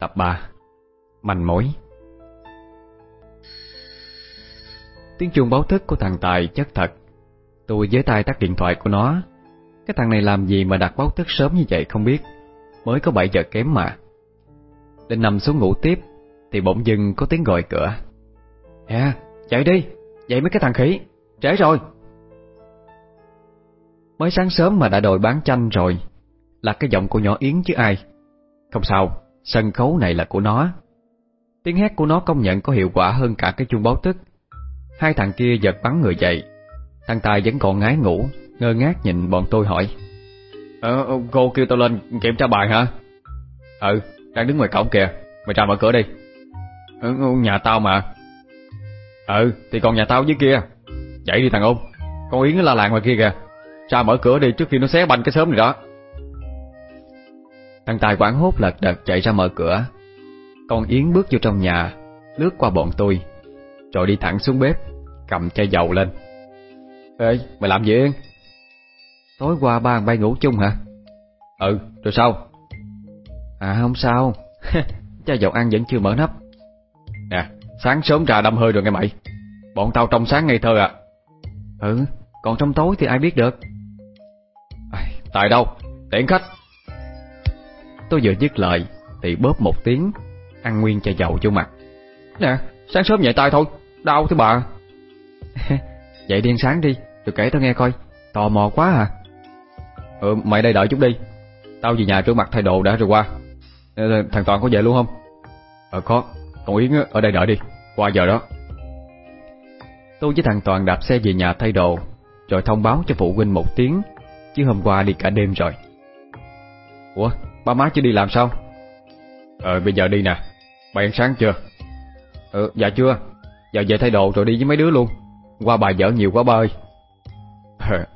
Tập 3 Manh mối. Tiếng chuông báo thức của thằng Tài chất thật. Tôi với tay tắt điện thoại của nó. Cái thằng này làm gì mà đặt báo thức sớm như vậy không biết. Mới có 7 giờ kém mà. Định nằm xuống ngủ tiếp Thì bỗng dưng có tiếng gọi cửa. À, chạy đi. Dậy mấy cái thằng khỉ. Trễ rồi. Mới sáng sớm mà đã đòi bán chanh rồi. Là cái giọng của nhỏ Yến chứ ai. Không sao. Sân khấu này là của nó. Tiếng hét của nó công nhận có hiệu quả hơn cả cái chuông báo thức. Hai thằng kia giật bắn người dậy. Thằng Tài vẫn còn ngái ngủ Ngơ ngác nhìn bọn tôi hỏi. Ờ, cô kêu tao lên kiểm tra bài hả? Ừ, đang đứng ngoài cổng kìa. Mày ra mở cửa đi. Ừ, Nhà tao mà. Ừ, thì còn nhà tao dưới kia. Chạy đi thằng ôn Con Yến nó la làng ngoài kia kìa. Ra mở cửa đi trước khi nó xé banh cái sớm này đó Thằng Tài quảng hốt lật đật chạy ra mở cửa Con Yến bước vô trong nhà Lướt qua bọn tôi Rồi đi thẳng xuống bếp Cầm chai dầu lên Ê, mày làm gì Yên? Tối qua ba thằng bay ngủ chung hả? Ừ, rồi sao? À không sao Chai dầu ăn vẫn chưa mở nắp Nè, sáng sớm ra đâm hơi rồi nghe mày Bọn tao trong sáng ngây thơ à Ừ, còn trong tối thì ai biết được à, Tại đâu? Tiễn khách Tôi vừa dứt lời Thì bóp một tiếng Ăn nguyên chai dầu vô mặt. Nè, sáng sớm nhảy tay thôi Đau thế bà. Vậy đi ăn sáng đi Rồi kể tao nghe coi Tò mò quá à. Ừ, mày đây đợi chút đi Tao về nhà rửa mặt thay đồ đã rồi qua. Thằng Toàn có về luôn không? Ờ có. Còn Yến ở đây đợi đi Qua giờ đó. Tôi với thằng Toàn đạp xe về nhà thay đồ Rồi thông báo cho phụ huynh một tiếng Chứ hôm qua đi cả đêm rồi. Ủa ba má chưa đi làm sao? Ờ bây giờ đi nè. Mày ăn sáng chưa? Ừ dạ chưa. Giờ về thay đồ rồi đi với mấy đứa luôn. Qua bài dở nhiều quá ba ơi.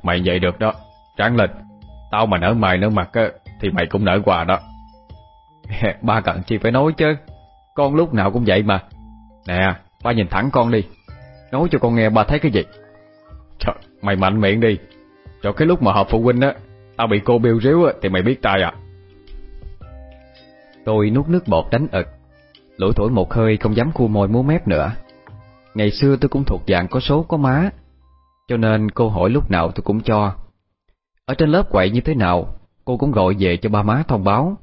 Mày vậy được đó. Ráng lên. Tao mà nở mày nở mặt á, Thì mày cũng nở quà đó. Ba cần chi phải nói chứ. Con lúc nào cũng vậy mà. Nè ba nhìn thẳng con đi. Nói cho con nghe ba thấy cái gì. Trời mày mạnh miệng đi. Rồi cái lúc mà họp phụ huynh á Tao bị cô biêu ríu á Thì mày biết tay à Tôi nuốt nước bọt đánh ực. Lủi thổi một hơi không dám khu môi múa mép nữa. Ngày xưa tôi cũng thuộc dạng có số có má, Cho nên cô hỏi lúc nào tôi cũng cho. Ở trên lớp quậy như thế nào, Cô cũng gọi về cho ba má thông báo.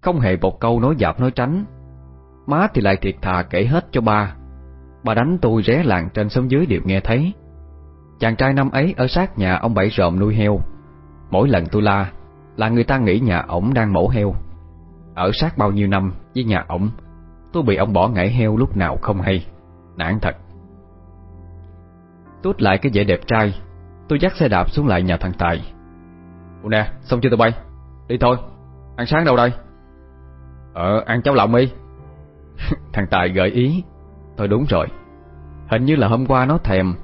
Không hề một câu nói dạp nói tránh. Má thì lại thiệt thà kể hết cho ba. Bà đánh tôi ré làng trên xóm dưới đều nghe thấy. Chàng trai năm ấy ở sát nhà ông Bảy Rộm nuôi heo. Mỗi lần tôi la, Là người ta nghĩ nhà ổng đang mổ heo. Ở sát bao nhiêu năm với nhà ổng Tôi bị ông bỏ ngải heo lúc nào không hay. Nản thật. Tút lại cái vẻ đẹp trai Tôi dắt xe đạp xuống lại nhà thằng Tài. Ủa nè, xong chưa tụi bay? Đi thôi, ăn sáng đâu đây? Ờ, ăn cháo lòng đi. Thằng Tài gợi ý. Thôi đúng rồi. Hình như là hôm qua nó thèm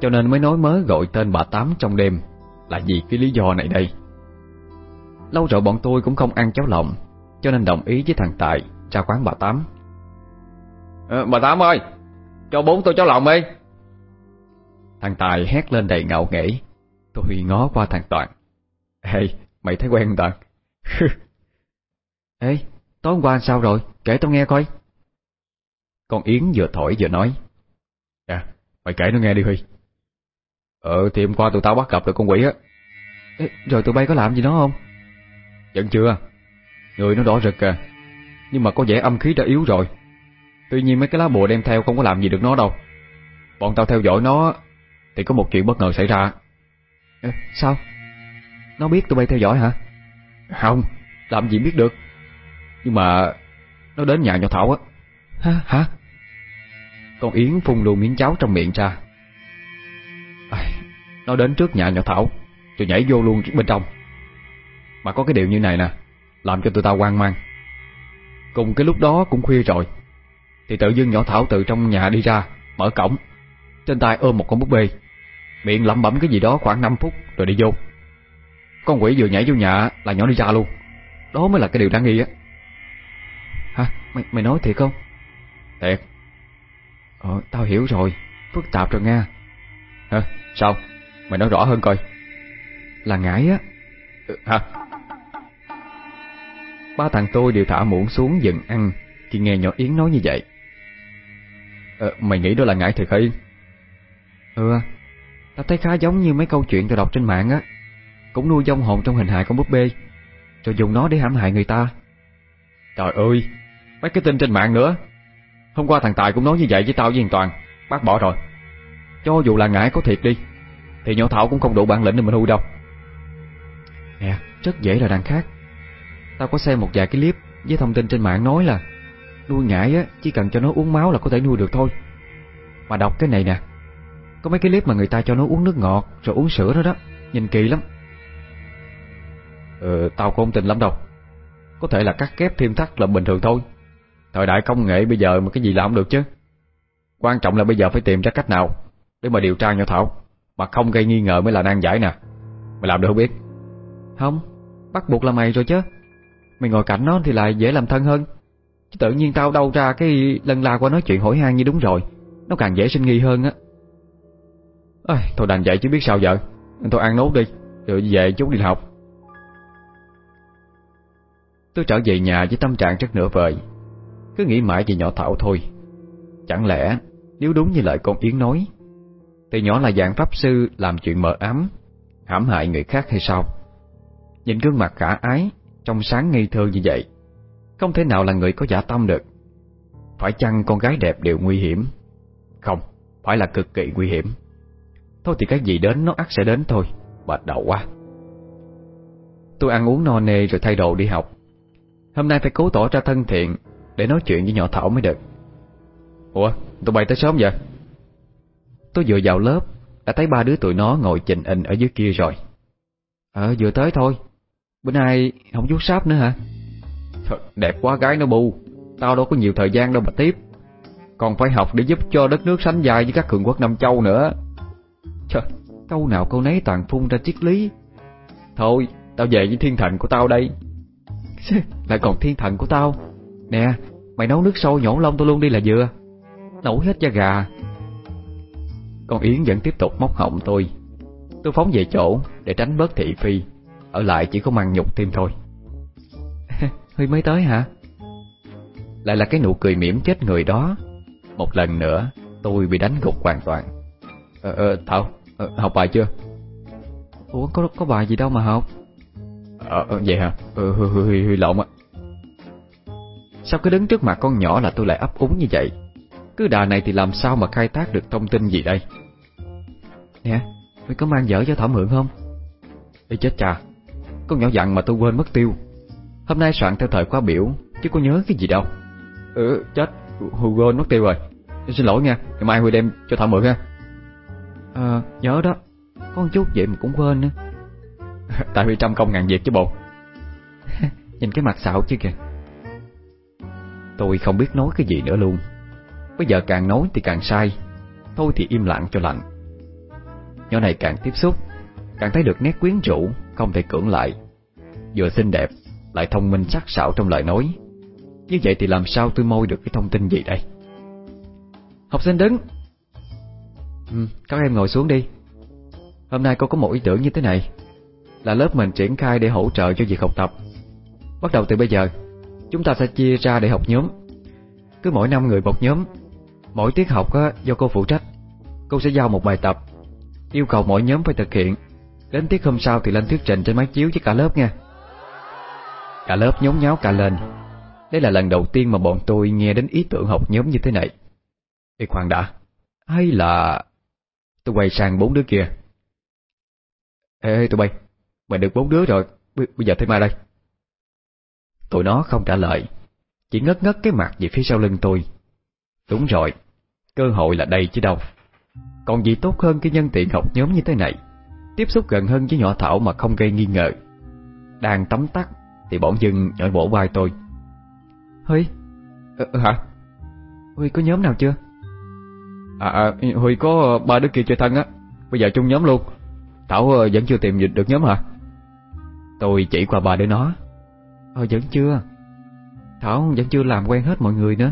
Cho nên mới nói mớ gọi tên bà Tám trong đêm. Là vì cái lý do này đây. Lâu rồi bọn tôi cũng không ăn cháo lòng. Cho nên đồng ý với thằng Tài Ra quán bà Tám. À, Bà Tám ơi Cho bốn tô cháo lòng đi. Thằng Tài hét lên đầy ngạo nghễ. Tôi ngó qua thằng Toàn. Ê, mày thấy quen Toàn? Ê, tối hôm qua sao rồi? Kể tao nghe coi. Con Yến vừa thổi vừa nói. À, mày kể nó nghe đi Huy. Ờ, thì hôm qua tụi tao bắt gặp được con quỷ á. Ê, Rồi tụi bay có làm gì nó không? Vẫn chưa Người nó đỏ rực à Nhưng mà có vẻ âm khí đã yếu rồi. Tuy nhiên mấy cái lá bùa đem theo không có làm gì được nó đâu. Bọn tao theo dõi nó Thì có một chuyện bất ngờ xảy ra. Ê, Sao? Nó biết tụi bay theo dõi hả? Không, làm gì biết được. Nhưng mà Nó đến nhà nhỏ Thảo á. Hả? Hả? Con Yến phun luôn miếng cháo trong miệng ra. À, Nó đến trước nhà nhỏ Thảo Rồi nhảy vô luôn bên trong. Mà có cái điều như này nè làm cho tụi tao hoang mang Cùng cái lúc đó cũng khuya rồi Thì tự dưng nhỏ Thảo từ trong nhà đi ra Mở cổng Trên tay ôm một con búp bê Miệng lẩm bẩm cái gì đó khoảng 5 phút Rồi đi vô Con quỷ vừa nhảy vô nhà là nhỏ đi ra luôn Đó mới là cái điều đáng nghi á Hả? Mày, mày nói thiệt không? Thiệt Ờ, tao hiểu rồi Phức tạp rồi nha Hả? Sao? Mày nói rõ hơn coi Là ngải á ừ, Hả? Ba thằng tôi đều thả muỗng xuống dừng ăn khi nghe nhỏ Yến nói như vậy. Ờ, mày nghĩ đó là ngải thiệt hả Yên? Ừ, tao thấy khá giống như mấy câu chuyện tao đọc trên mạng á. Cũng nuôi dông hồn trong hình hài con búp bê, rồi dùng nó để hãm hại người ta. Trời ơi, mấy cái tin trên mạng nữa. Hôm qua thằng Tài cũng nói như vậy với tao với thằng Toàn, bác bỏ rồi. Cho dù là ngải có thiệt đi, thì nhỏ Thảo cũng không đủ bản lĩnh để mình nuôi đâu. Nè, rất dễ là đằng khác. Tao có xem một vài cái clip với thông tin trên mạng nói là nuôi ngải á chỉ cần cho nó uống máu là có thể nuôi được thôi. Mà đọc cái này nè, có mấy cái clip mà người ta cho nó uống nước ngọt rồi uống sữa đó đó, nhìn kỳ lắm. Ờ, tao không tin lắm đâu. Có thể là cắt kép thêm thắt là bình thường thôi. Thời đại công nghệ bây giờ mà cái gì làm không được chứ. Quan trọng là bây giờ phải tìm ra cách nào để mà điều tra nhỏ Thảo, mà không gây nghi ngờ mới là nan giải nè. Mày làm được không biết? Không, bắt buộc là mày rồi chứ. Mày ngồi cạnh nó thì lại dễ làm thân hơn. Chứ tự nhiên tao đâu ra cái lần la qua nói chuyện hỏi han như đúng rồi, nó càng dễ sinh nghi hơn á. Ôi, thôi đành vậy chứ biết sao vợ. Thôi ăn nốt đi, rồi về chút đi học. Tôi trở về nhà với tâm trạng rất nửa vời Cứ nghĩ mãi về nhỏ Thảo thôi Chẳng lẽ nếu đúng như lời con Yến nói Thì nhỏ là dạng pháp sư làm chuyện mờ ám hãm hại người khác hay sao Nhìn gương mặt khả ái trong sáng ngây thơ như vậy. Không thể nào là người có giả tâm được. Phải chăng con gái đẹp đều nguy hiểm? Không, phải là cực kỳ nguy hiểm. Thôi thì cái gì đến nó ắt sẽ đến thôi Bạch đầu quá. Tôi ăn uống no nê rồi thay đồ đi học. Hôm nay phải cố tỏ ra thân thiện Để nói chuyện với nhỏ Thảo mới được. Ủa, tụi bay tới sớm vậy? Tôi vừa vào lớp Đã thấy ba đứa tụi nó ngồi chình in ở dưới kia rồi. Ờ, vừa tới thôi. Bữa nay không vuốt sáp nữa hả? Thật đẹp quá gái nó bu. Tao đâu có nhiều thời gian đâu mà tiếp. Còn phải học để giúp cho đất nước sánh dài với các cường quốc Nam Châu nữa. Trời, câu nào câu nấy toàn phun ra triết lý. Thôi, tao về với thiên thần của tao đây. Lại còn thiên thần của tao? Nè Mày nấu nước sôi nhổ lông tôi luôn đi là vừa. Nổi hết da gà. Con Yến vẫn tiếp tục móc họng tôi. Tôi phóng về chỗ Để tránh bớt thị phi Ở lại chỉ có măng nhục thêm thôi. Huy mới tới hả? Lại là cái nụ cười mỉm chết người đó. Một lần nữa Tôi bị đánh gục hoàn toàn. Ờ, ờ Thảo ờ, Học bài chưa? Ủa có có bài gì đâu mà học. Ờ, ờ vậy hả? Hơi, hơi, hơi, hơi lộn á. Sao cứ đứng trước mặt con nhỏ là tôi lại ấp úng như vậy? Cứ đà này thì làm sao mà khai thác được thông tin gì đây? Nè, mày có mang dở cho Thảo mượn không? Ê chết cha Con nhỏ dặn mà tôi quên mất tiêu. Hôm nay soạn theo thời khóa biểu Chứ có nhớ cái gì đâu. Ừ chết. Huy quên mất tiêu rồi. Xin lỗi nha Ngày mai Huy đem cho Thảo mượn ha. Ờ nhớ đó. Có một chút vậy mà cũng quên nữa. Tại vì trăm công ngàn việc chứ bộ. Nhìn cái mặt xạo chứ kìa. Tôi không biết nói cái gì nữa luôn. Bây giờ càng nói thì càng sai. Thôi thì im lặng cho lạnh. Nhỏ này càng tiếp xúc Càng thấy được nét quyến rũ không thể cưỡng lại Vừa xinh đẹp Lại thông minh sắc sảo trong lời nói Như vậy thì làm sao tôi môi được cái thông tin gì đây Học sinh đứng ừ, Các em ngồi xuống đi Hôm nay cô có một ý tưởng như thế này là lớp mình triển khai để hỗ trợ cho việc học tập. Bắt đầu từ bây giờ, chúng ta sẽ chia ra để học nhóm. Cứ mỗi năm người một nhóm, mỗi tiết học do cô phụ trách. Cô sẽ giao một bài tập, yêu cầu mỗi nhóm phải thực hiện. Đến tiết hôm sau thì lên thuyết trình trên máy chiếu với cả lớp nha. Cả lớp nhốn nháo cả lên. Đây là lần đầu tiên mà bọn tôi nghe đến ý tưởng học nhóm như thế này. Ê khoan đã, hay là... Tôi quay sang bốn đứa kia. Ê, tụi bay, Mày được bốn đứa rồi Bây giờ thêm ai đây Tụi nó không trả lời Chỉ ngất ngất cái mặt về phía sau lưng tôi Đúng rồi Cơ hội là đây chứ đâu Còn gì tốt hơn cái nhân tiện học nhóm như thế này Tiếp xúc gần hơn với nhỏ Thảo mà không gây nghi ngờ. Đang tắm tắt Thì bỗng dưng nhỏ bổ vai tôi. Huy. Ờ, ờ, Hả? Huy có nhóm nào chưa? À, à Huy có ba đứa kia chơi thân á. Bây giờ chung nhóm luôn. Thảo ờ, vẫn chưa tìm được nhóm hả? Tôi chỉ qua ba đứa nó. Ờ vẫn chưa. Thảo vẫn chưa làm quen hết mọi người nữa.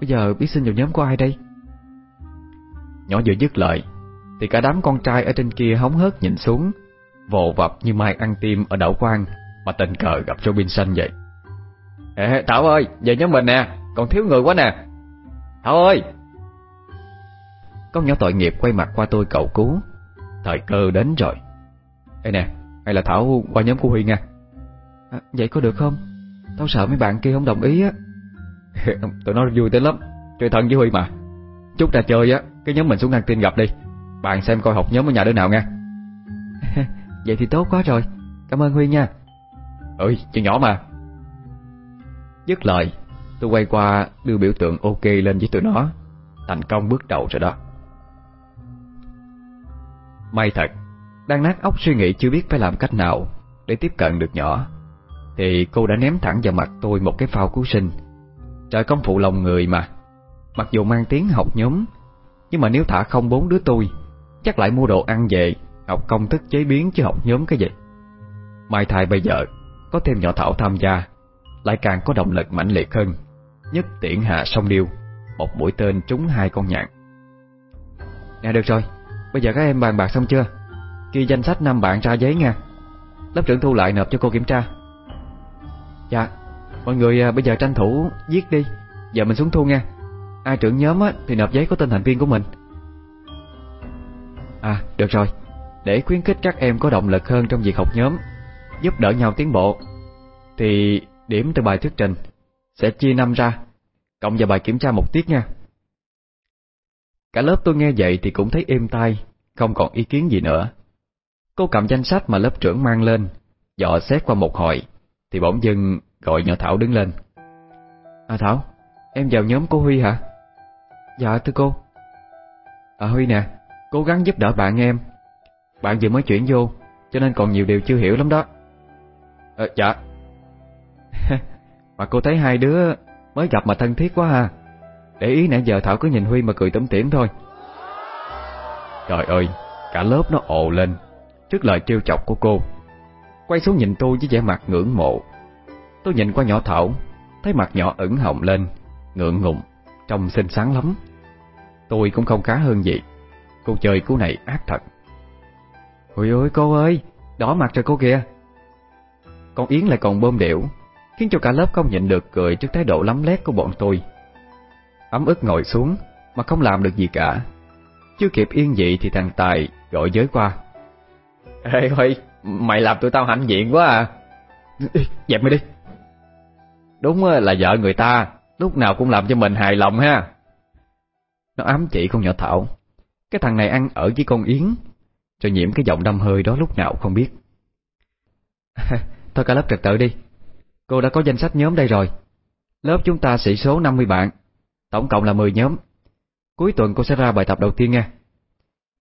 Bây giờ biết xin vào nhóm của ai đây? Nhỏ vừa dứt lời thì cả đám con trai ở trên kia hóng hớt nhìn xuống Vồ vập như mai ăn tim ở đảo quan Mà tình cờ gặp Robinson vậy. Ê, Thảo ơi, về nhóm mình nè Còn thiếu người quá nè. Thảo ơi! Con nhỏ tội nghiệp quay mặt qua tôi cậu cứu. Thời cơ đến rồi. Ê nè Hay là Thảo qua nhóm của Huy nha. À, Vậy có được không? Tao sợ mấy bạn kia không đồng ý á. Tụi nó vui tới lắm. Chơi thân với Huy mà. Chút ra chơi á Cái nhóm mình xuống căng tin gặp đi. Bạn xem coi học nhóm ở nhà đứa nào nha Vậy thì tốt quá rồi. Cảm ơn Huy nha. Ừ, chuyện nhỏ mà. Dứt lời Tôi quay qua đưa biểu tượng ok lên với tụi nó. Thành công bước đầu rồi đó. May thật Đang nát óc suy nghĩ chưa biết phải làm cách nào Để tiếp cận được nhỏ Thì cô đã ném thẳng vào mặt tôi một cái phao cứu sinh. Trời công phụ lòng người mà. Mặc dù mang tiếng học nhóm Nhưng mà nếu thả không bốn đứa tôi Chắc lại mua đồ ăn về Học công thức chế biến chứ học nhóm cái gì. Mai thai bây giờ Có thêm nhỏ Thảo tham gia Lại càng có động lực mãnh liệt hơn. Nhất tiễn hạ sông điêu Một mũi tên trúng hai con nhạn. Nè được rồi Bây giờ các em bàn bạc xong chưa? Ghi danh sách năm bạn ra giấy nha. Lớp trưởng thu lại nộp cho cô kiểm tra. Dạ Mọi người à, bây giờ tranh thủ viết đi Giờ mình xuống thu nha. Ai trưởng nhóm á, thì nộp giấy có tên thành viên của mình. À được rồi. Để khuyến khích các em có động lực hơn trong việc học nhóm, Giúp đỡ nhau tiến bộ, Thì điểm từ bài thuyết trình Sẽ chia năm ra, Cộng vào bài kiểm tra một tiết nha. Cả lớp tôi nghe vậy thì cũng thấy êm tai, Không còn ý kiến gì nữa. Cô cầm danh sách mà lớp trưởng mang lên Dọ xét qua một hồi, Thì bỗng dưng gọi nhỏ Thảo đứng lên. À Thảo, Em vào nhóm cô Huy hả? Dạ thưa cô. À Huy nè. Cố gắng giúp đỡ bạn em. Bạn vừa mới chuyển vô Cho nên còn nhiều điều chưa hiểu lắm đó. À, Dạ. Mà cô thấy hai đứa Mới gặp mà thân thiết quá ha. Để ý nãy giờ Thảo cứ nhìn Huy mà cười tủm tỉm thôi. Trời ơi Cả lớp nó ồ lên Trước lời trêu chọc của cô. Quay xuống nhìn tôi với vẻ mặt ngưỡng mộ. Tôi nhìn qua nhỏ Thảo Thấy mặt nhỏ ửng hồng lên Ngượng ngùng Trông xinh xắn lắm. Tôi cũng không khá hơn gì. Cô chơi cú này ác thật. Ôi ôi cô ơi Đỏ mặt rồi cô kìa. Con Yến lại còn bơm điệu Khiến cho cả lớp không nhịn được cười trước thái độ lắm lét của bọn tôi. Ấm ức ngồi xuống Mà không làm được gì cả. Chưa kịp yên dị thì thằng Tài gọi giới qua. Ê Huy Mày làm tụi tao hạnh diện quá à. Dẹp mày đi. Đúng là vợ người ta Lúc nào cũng làm cho mình hài lòng ha. Nó ám chỉ con nhỏ Thảo cái thằng này ăn ở với con Yến Rồi nhiễm cái giọng đâm hơi đó lúc nào không biết. Thôi cả lớp trật tự đi. Cô đã có danh sách nhóm đây rồi. Lớp chúng ta sĩ số 50 bạn, Tổng cộng là 10 nhóm. Cuối tuần cô sẽ ra bài tập đầu tiên nha.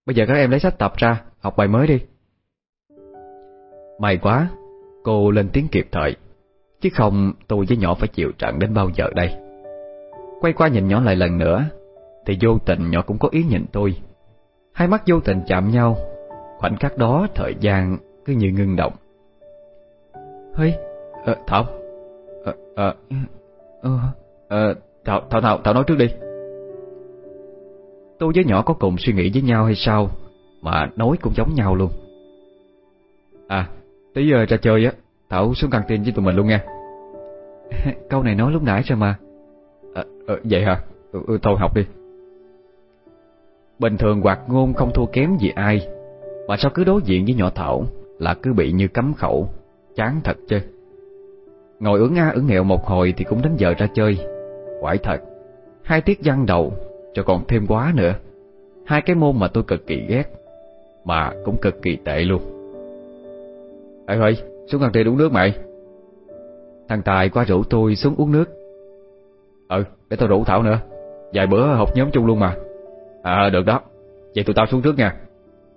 Bây giờ các em lấy sách tập ra, Học bài mới đi. May quá, Cô lên tiếng kịp thời, Chứ không tôi với nhỏ phải chịu trận đến bao giờ đây. Quay qua nhìn nhỏ lại lần nữa, Thì vô tình nhỏ cũng có ý nhìn tôi. Hai mắt vô tình chạm nhau. Khoảnh khắc đó thời gian cứ như ngưng động. Huy? À, Thảo. À, à, à, Thảo, Thảo, Thảo, Thảo nói trước đi. Tôi với nhỏ có cùng suy nghĩ với nhau hay sao Mà nói cũng giống nhau luôn. À Tí giờ ra chơi á. Thảo xuống căng tin với tụi mình luôn nha. Câu này nói lúc nãy rồi mà? À, à, Vậy hả? Ừ, ừ, Thôi học đi Bình thường hoạt ngôn không thua kém gì ai. Mà sao cứ đối diện với nhỏ Thảo Là cứ bị như cấm khẩu? Chán thật chứ. Ngồi ưỡn nga ưỡn nghẹo một hồi Thì cũng đến giờ ra chơi. Quải thật. Hai tiết văn đầu, cho còn thêm quá nữa. Hai cái môn mà tôi cực kỳ ghét, Mà cũng cực kỳ tệ luôn. Ê, Huy, xuống gần đây uống nước mày. Thằng Tài qua rủ tôi xuống uống nước. Ừ để tao rủ Thảo nữa. Vài bữa học nhóm chung luôn mà. À được đó. Vậy tụi tao xuống trước nha.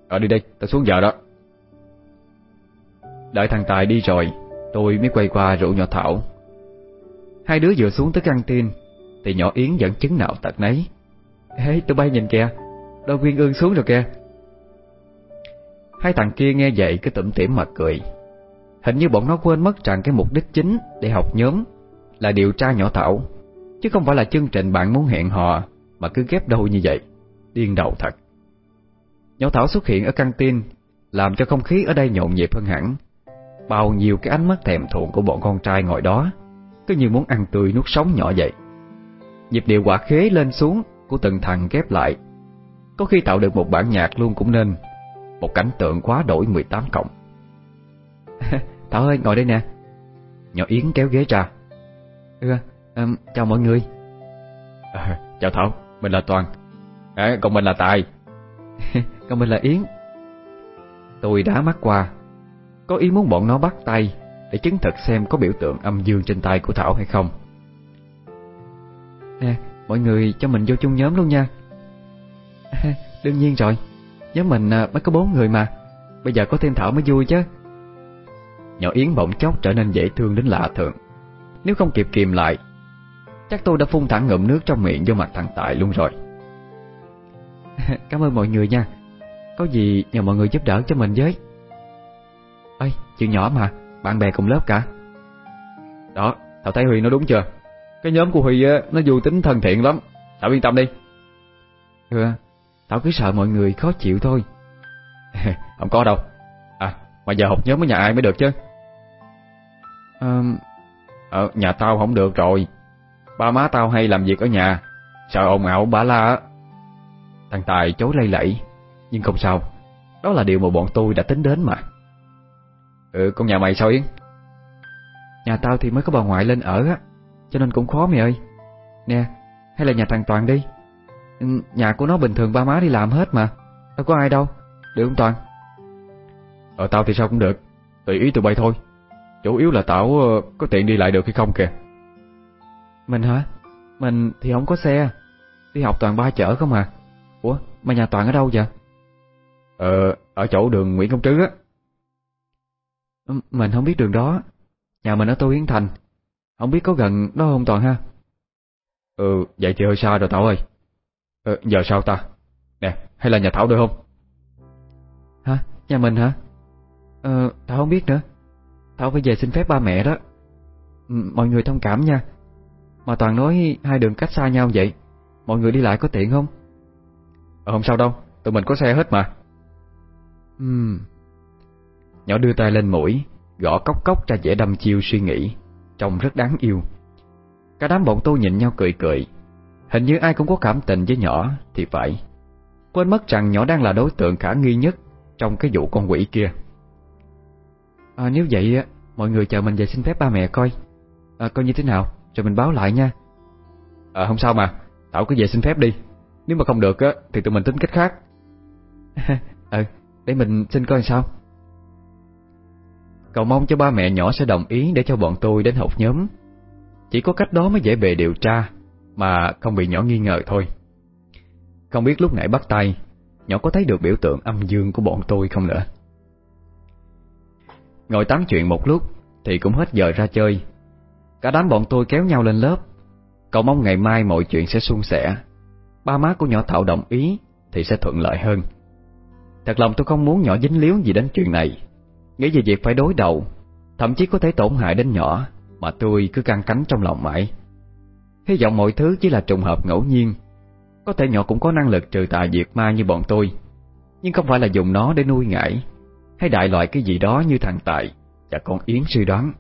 Ờ đi đi tao xuống giờ đó. Đợi thằng Tài đi rồi, Tôi mới quay qua rủ nhỏ Thảo. Hai đứa vừa xuống tới căng tin, Thì nhỏ Yến vẫn chứng nào tật nấy. Ê, tụi bay nhìn kìa, Đôi Nguyên Ương xuống rồi kìa. Hai thằng kia nghe vậy cứ tủm tỉm mà cười. Hình như bọn nó quên mất rằng cái mục đích chính để học nhóm là điều tra nhỏ Thảo, Chứ không phải là chương trình bạn muốn hẹn hò mà cứ ghép đôi như vậy. Điên đầu thật. Nhỏ Thảo xuất hiện ở căng tin Làm cho không khí ở đây nhộn nhịp hơn hẳn. Bao nhiêu cái ánh mắt thèm thuồng của bọn con trai ngồi đó Cứ như muốn ăn tươi nuốt sống nhỏ vậy. Nhịp điệu quả khế lên xuống Của từng thằng ghép lại. Có khi tạo được một bản nhạc luôn cũng nên Một cảnh tượng quá đổi 18 cộng. Thảo ơi ngồi đây nè. Nhỏ Yến kéo ghế ra. Ừ, um, chào mọi người. À, Chào Thảo, mình là Toàn à, Còn mình là Tài. Còn mình là Yến. Tôi đã mắt qua. Có ý muốn bọn nó bắt tay Để chứng thực xem có biểu tượng âm dương trên tay của Thảo hay không. Nè, mọi người cho mình vô chung nhóm luôn nha. Đương nhiên rồi. Nhóm mình à, mới có bốn người mà. Bây giờ có thêm Thảo mới vui chứ. Nhỏ Yến bỗng chốc trở nên dễ thương đến lạ thường. Nếu không kịp kìm lại Chắc tôi đã phun thẳng ngụm nước trong miệng vô mặt thằng tài luôn rồi. Cảm ơn mọi người nha. Có gì nhờ mọi người giúp đỡ cho mình với. Ê, chuyện nhỏ mà Bạn bè cùng lớp cả. Đó, tao thấy Huy nói đúng chưa? Cái nhóm của Huy nó dù tính thân thiện lắm. Tao yên tâm đi. Ừ, tao cứ sợ mọi người khó chịu thôi. Không có đâu. À, mà giờ học nhóm với nhà ai mới được chứ? À, nhà tao không được rồi. Ba má tao hay làm việc ở nhà. Sợ ồn ào bả la á. Thằng Tài chối lây lẫy. Nhưng không sao. Đó là điều mà bọn tôi đã tính đến mà. Ừ con nhà mày sao Yến? Nhà tao thì mới có bà ngoại lên ở á Cho nên cũng khó mày ơi. Nè hay là nhà thằng Toàn đi. Ừ, Nhà của nó bình thường ba má đi làm hết mà. Đâu có ai đâu. Được không Toàn? Ở tao thì sao cũng được. Tùy ý tụi bay thôi. Chủ yếu là Tảo ờ, có tiện đi lại được hay không kìa. Mình hả? Mình thì không có xe. Đi học toàn ba chở không à? Ủa mà nhà Toàn ở đâu vậy? Ờ ở chỗ đường Nguyễn Công Trứ á. Ừ, Mình không biết đường đó. Nhà mình ở Tô Hiến Thành. Không biết có gần đó không Toàn ha? Ừ vậy thì hơi xa rồi Tảo ơi. Ờ, Giờ sao ta? Nè hay là nhà Thảo được không? Hả? Nhà mình hả? Ờ Thảo không biết nữa. Thảo phải về xin phép ba mẹ đó. Ừ, Mọi người thông cảm nha. Mà Toàn nói hai đường cách xa nhau vậy. Mọi người đi lại có tiện không Ờ không sao đâu Tụi mình có xe hết mà. Ừm. Nhỏ đưa tay lên mũi Gõ cốc cốc ra vẻ đâm chiêu suy nghĩ Trông rất đáng yêu. Cả đám bọn tôi nhìn nhau cười cười. Hình như ai cũng có cảm tình với nhỏ Thì phải. Quên mất rằng nhỏ đang là đối tượng khả nghi nhất Trong cái vụ con quỷ kia. À, Nếu vậy Mọi người chờ mình về xin phép ba mẹ coi. À, Coi như thế nào? Rồi mình báo lại nha. Ờ không sao mà. Tảo cứ về xin phép đi Nếu mà không được á Thì tụi mình tính cách khác. Ừ Để mình xin coi sao. Cậu mong cho ba mẹ nhỏ sẽ đồng ý Để cho bọn tôi đến học nhóm. Chỉ có cách đó mới dễ bề điều tra Mà không bị nhỏ nghi ngờ thôi. Không biết lúc nãy bắt tay Nhỏ có thấy được biểu tượng âm dương của bọn tôi không nữa? Ngồi tám chuyện một lúc Thì cũng hết giờ ra chơi. Cả đám bọn tôi kéo nhau lên lớp. Cậu mong ngày mai mọi chuyện sẽ suôn sẻ Ba má của nhỏ Thảo đồng ý Thì sẽ thuận lợi hơn. Thật lòng tôi không muốn nhỏ dính líu gì đến chuyện này. Nghĩ về việc phải đối đầu, Thậm chí có thể tổn hại đến nhỏ Mà tôi cứ căng cánh trong lòng mãi. Hy vọng mọi thứ chỉ là trùng hợp ngẫu nhiên. Có thể nhỏ cũng có năng lực trừ tà diệt ma như bọn tôi, Nhưng không phải là dùng nó để nuôi ngải Hay đại loại cái gì đó như thằng Tài Và con Yến suy đoán.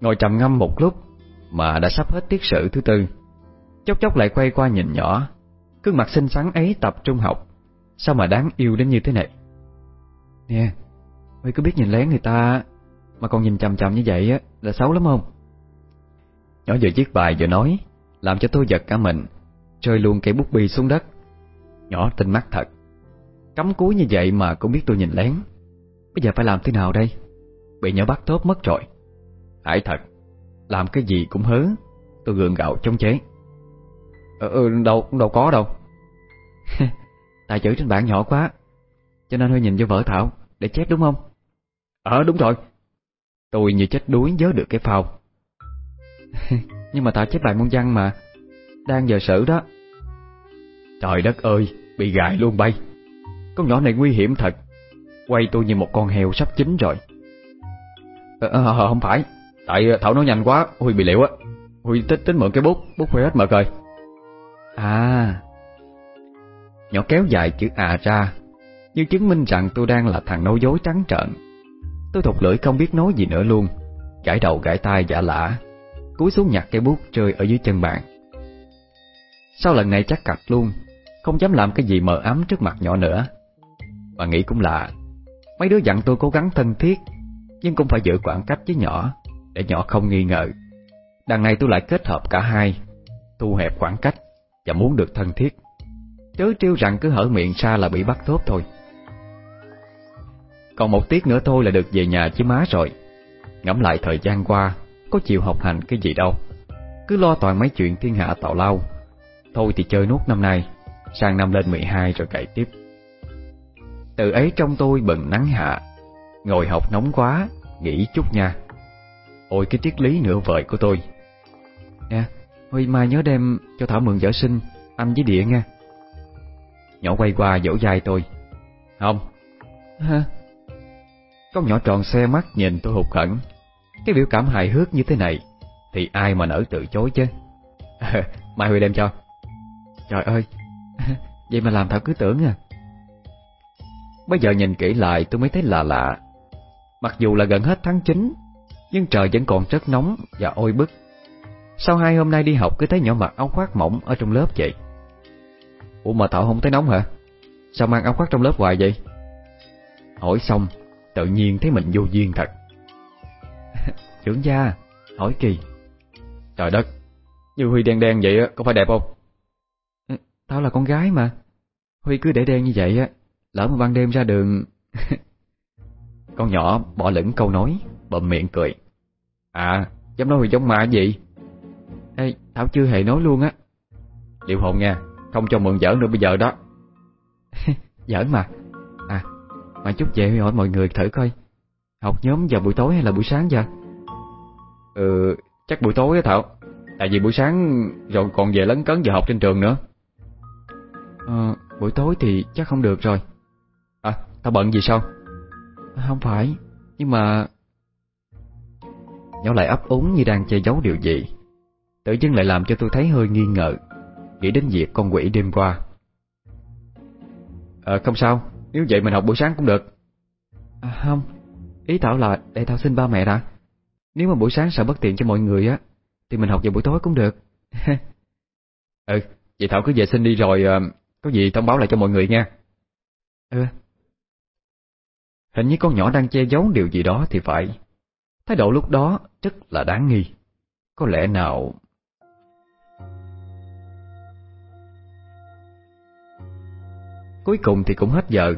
Ngồi trầm ngâm một lúc Mà đã sắp hết tiết sử thứ tư. Chốc chốc lại quay qua nhìn nhỏ. Cương mặt xinh xắn ấy tập trung học. Sao mà đáng yêu đến như thế này? Nè, Mày cứ biết nhìn lén người ta, Mà còn nhìn chầm chầm như vậy á, Là xấu lắm không? Nhỏ vừa viết bài vừa nói, Làm cho tôi giật cả mình. Rơi luôn cây bút bi xuống đất. Nhỏ tinh mắt thật. Cắm cúi như vậy mà cũng biết tôi nhìn lén. Bây giờ phải làm thế nào đây? Bị nhỏ bắt tốt mất rồi. Hải thật, Làm cái gì cũng hớ. Tôi gượng gạo chống chế ờ, ừ, đâu, đâu có đâu. Tài chữ trên bảng nhỏ quá Cho nên hơi nhìn vô vở Thảo Để chép đúng không? Ờ đúng rồi. Tôi như chết đuối nhớ được cái phao. Nhưng mà Thảo chép bài môn văn mà Đang giờ sử đó. Trời đất ơi Bị gài luôn bay. Con nhỏ này nguy hiểm thật. Quay tôi như một con heo sắp chín rồi. Ờ, à, Không phải. Tại ờ, Thảo nói nhanh quá Huy bị liệu á. Huy tính tính mượn cái bút Bút Huy hết mực rồi À. Nhỏ kéo dài chữ à ra, Như chứng minh rằng tôi đang là thằng nói dối trắng trợn. Tôi thụt lưỡi không biết nói gì nữa luôn, Gãi đầu gãi tai giả lả, Cúi xuống nhặt cây bút rơi ở dưới chân bạn Sau lần này chắc cặt luôn, Không dám làm cái gì mờ ám trước mặt nhỏ nữa. Mà nghĩ cũng lạ, Mấy đứa dặn tôi cố gắng thân thiết, Nhưng cũng phải giữ khoảng cách với nhỏ, Để nhỏ không nghi ngờ. Đằng này tôi lại kết hợp cả hai, Thu hẹp khoảng cách. Và muốn được thân thiết. Chớ trêu rằng cứ hở miệng xa là bị bắt thốt thôi. Còn một tiết nữa thôi là được về nhà chứ má rồi. Ngẫm lại thời gian qua, Có chịu học hành cái gì đâu. Cứ lo toàn mấy chuyện thiên hạ tạo lao. Thôi thì chơi nốt năm nay, Sang năm lên 12 rồi cày tiếp. Từ ấy trong tôi bừng nắng hạ. Ngồi học nóng quá, Nghỉ chút nha. Ôi cái triết lý nửa vời của tôi. Nè Huy mai nhớ đem cho Thảo mượn vở sinh Anh với Địa nha Nhỏ quay qua dỗ dai tôi. Không. Hả? Con nhỏ tròn xe mắt nhìn tôi hụt hẫng. Cái biểu cảm hài hước như thế này Thì ai mà nỡ từ chối chứ? Mai Huy đem cho. Trời ơi. Vậy mà làm Thảo cứ tưởng à. Bây giờ nhìn kỹ lại tôi mới thấy lạ lạ. Mặc dù là gần hết tháng 9 Nhưng trời vẫn còn rất nóng và oi bức Sao hai hôm nay đi học cứ thấy nhỏ mặc áo khoác mỏng ở trong lớp vậy? Ủa mà Thảo không thấy nóng hả? Sao mang áo khoác trong lớp hoài vậy? Hỏi xong, Tự nhiên thấy mình vô duyên thật. Trưởng gia, Hỏi kỳ. Trời đất, Như Huy đen đen vậy có phải đẹp không? Tao Thảo là con gái mà. Huy cứ để đen như vậy á, Lỡ mà ban đêm ra đường. Con nhỏ bỏ lửng câu nói, Bậm miệng cười. À dám nói Huy giống ma gì? Thảo chưa hề nói luôn á. Liệu hồn nha Không cho mượn giỡn nữa bây giờ đó. Giỡn mà. À mà chút về hỏi mọi người thử coi. Học nhóm vào buổi tối hay là buổi sáng vậy? Ừ chắc buổi tối đó Thảo. Tại vì buổi sáng rồi còn về lấn cấn giờ học trên trường nữa. Ờ buổi tối thì chắc không được rồi. À tao bận gì sao? Không phải Nhưng mà Nhỏ lại ấp úng như đang che giấu điều gì Tự dưng lại làm cho tôi thấy hơi nghi ngờ Nghĩ đến việc con quỷ đêm qua. Ờ không sao Nếu vậy mình học buổi sáng cũng được. À, Không Ý Thảo là để Thảo xin ba mẹ đã. Nếu mà buổi sáng sợ bất tiện cho mọi người á Thì mình học vào buổi tối cũng được. Ừ Vậy Thảo cứ về xin đi rồi ờ, Có gì thông báo lại cho mọi người nha. Ừ. Hình như con nhỏ đang che giấu điều gì đó thì phải. Thái độ lúc đó rất là đáng nghi. Có lẽ nào Cuối cùng thì cũng hết giờ.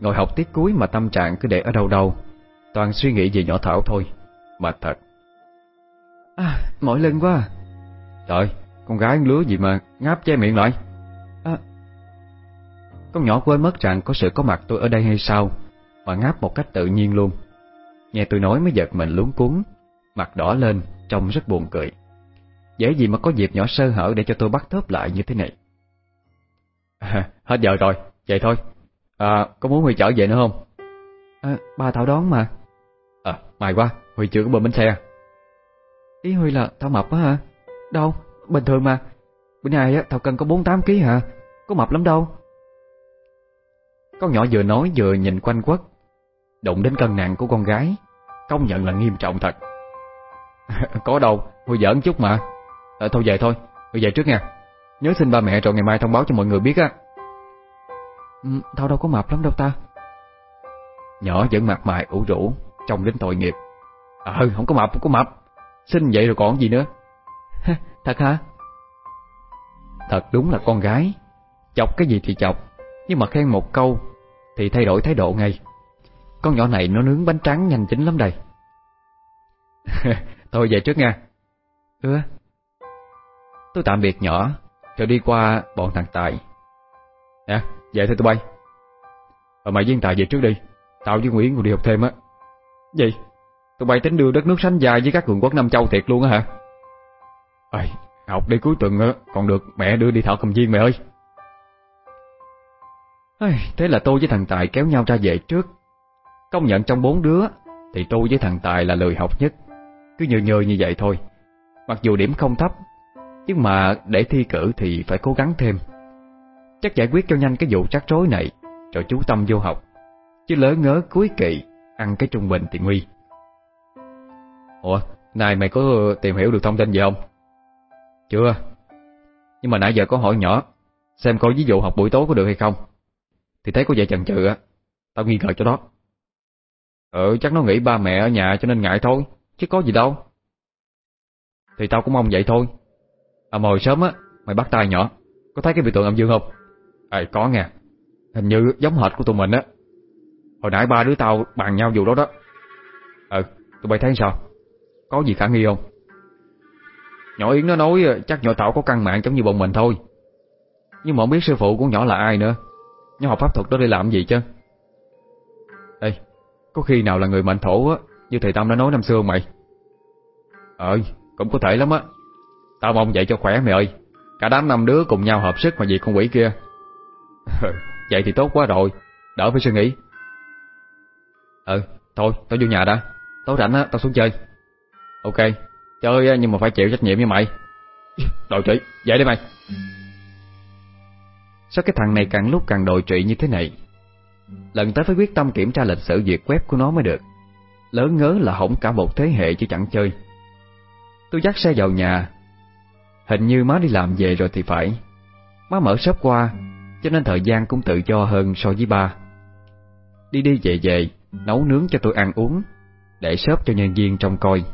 Ngồi học tiết cuối mà tâm trạng cứ để ở đâu đâu. Toàn suy nghĩ về nhỏ Thảo thôi. Mệt thật. À, mỏi lưng quá à. Trời, con gái lứa gì mà ngáp che miệng lại. À, Con nhỏ quên mất rằng có sự có mặt tôi ở đây hay sao Mà ngáp một cách tự nhiên luôn. Nghe tôi nói mới giật mình luống cuốn Mặt đỏ lên, trông rất buồn cười. Dễ gì mà có dịp nhỏ sơ hở để cho tôi bắt thớp lại như thế này. À, Hết giờ rồi, vậy thôi. À, có muốn Huy chở về nữa không? À, ba Thảo đón mà. À, may quá, Huy chưa có bơm bánh xe. Ý Huy là Thảo mập á hả? Đâu, bình thường mà. Bữa nay á, Thảo cần có 48kg hả? Có mập lắm đâu. Con nhỏ vừa nói vừa nhìn quanh quất. Đụng đến cân nặng của con gái. Công nhận là nghiêm trọng thật. Có đâu, Huy giỡn chút mà. À, Thôi về thôi, Huy về trước nha. Nhớ xin ba mẹ rồi ngày mai thông báo cho mọi người biết á ừ, Thảo đâu có mập lắm đâu ta. Nhỏ vẫn mặt mày ủ rũ Trông đến tội nghiệp. À không có mập, không có mập. Xin vậy rồi còn gì nữa? Thật hả? Thật đúng là con gái. Chọc cái gì thì chọc Nhưng mà khen một câu Thì thay đổi thái độ ngay. Con nhỏ này nó nướng bánh trắng nhanh chính lắm đây. Thôi về trước nha. Ừ Tôi tạm biệt nhỏ Rồi đi qua bọn thằng Tài. Nè, vậy thôi tụi bay. Ở mày với Tài về trước đi. Tao với Nguyễn còn đi học thêm á. Gì? Tụi bay tính đưa đất nước sánh dài với các cường quốc Nam Châu thiệt luôn á hả? Ê, học đi cuối tuần á Còn được mẹ đưa đi thảo cầm viên mày ơi. Thế là tôi với thằng Tài kéo nhau ra về trước. Công nhận trong bốn đứa Thì tôi với thằng Tài là lười học nhất. Cứ nhờ nhờ như vậy thôi. Mặc dù điểm không thấp Nhưng mà để thi cử thì phải cố gắng thêm. Chắc giải quyết cho nhanh cái vụ rắc rối này, Rồi chú tâm vô học. Chứ lỡ ngớ cuối kỳ, Ăn cái trung bình thì nguy. Ủa Này mày có tìm hiểu được thông tin gì không? Chưa. Nhưng mà nãy giờ có hỏi nhỏ, Xem coi ví dụ học buổi tối có được hay không. Thì thấy có vẻ chần chừ á. Tao nghi ngờ cho đó. Ừ chắc nó nghĩ ba mẹ ở nhà cho nên ngại thôi, Chứ có gì đâu. Thì tao cũng mong vậy thôi. À mà hồi sớm á, Mày bắt tay nhỏ. Có thấy cái biểu tượng âm dương không? À có nghe. Hình như giống hệt của tụi mình á. Hồi nãy ba đứa tao bàn nhau vụ đó đó. Ừ tụi bay thấy sao? Có gì khả nghi không? Nhỏ Yến nó nói ờ, chắc nhỏ Thảo có căn mạng giống như bọn mình thôi. Nhưng mà không biết sư phụ của nhỏ là ai nữa. Nhỏ học pháp thuật đó để làm gì chứ? Ê, Có khi nào là người mệnh thổ á, Như thầy Tâm đã nói năm xưa mày? Ờ cũng có thể lắm á. Tao mong vậy cho khỏe mày ơi. Cả đám năm đứa cùng nhau hợp sức mà gì con quỷ kia. Ờ, vậy thì tốt quá rồi. Đỡ phải suy nghĩ. Ừ thôi, tao vô nhà đã. Tối rảnh á, tao xuống chơi. Ok, Chơi nhưng mà phải chịu trách nhiệm với mày. Đội trị Dậy đi mày. Sao cái thằng này càng lúc càng đội trị như thế này? Lần tới phải quyết tâm kiểm tra lịch sử duyệt web của nó mới được. Lớn ngớ là hỏng cả một thế hệ chứ chẳng chơi. Tôi dắt xe vào nhà. Hình như má đi làm về rồi thì phải. Má mở shop qua cho nên thời gian cũng tự do hơn so với ba. Đi đi về về, Nấu nướng cho tôi ăn uống, Để shop cho nhân viên trông coi.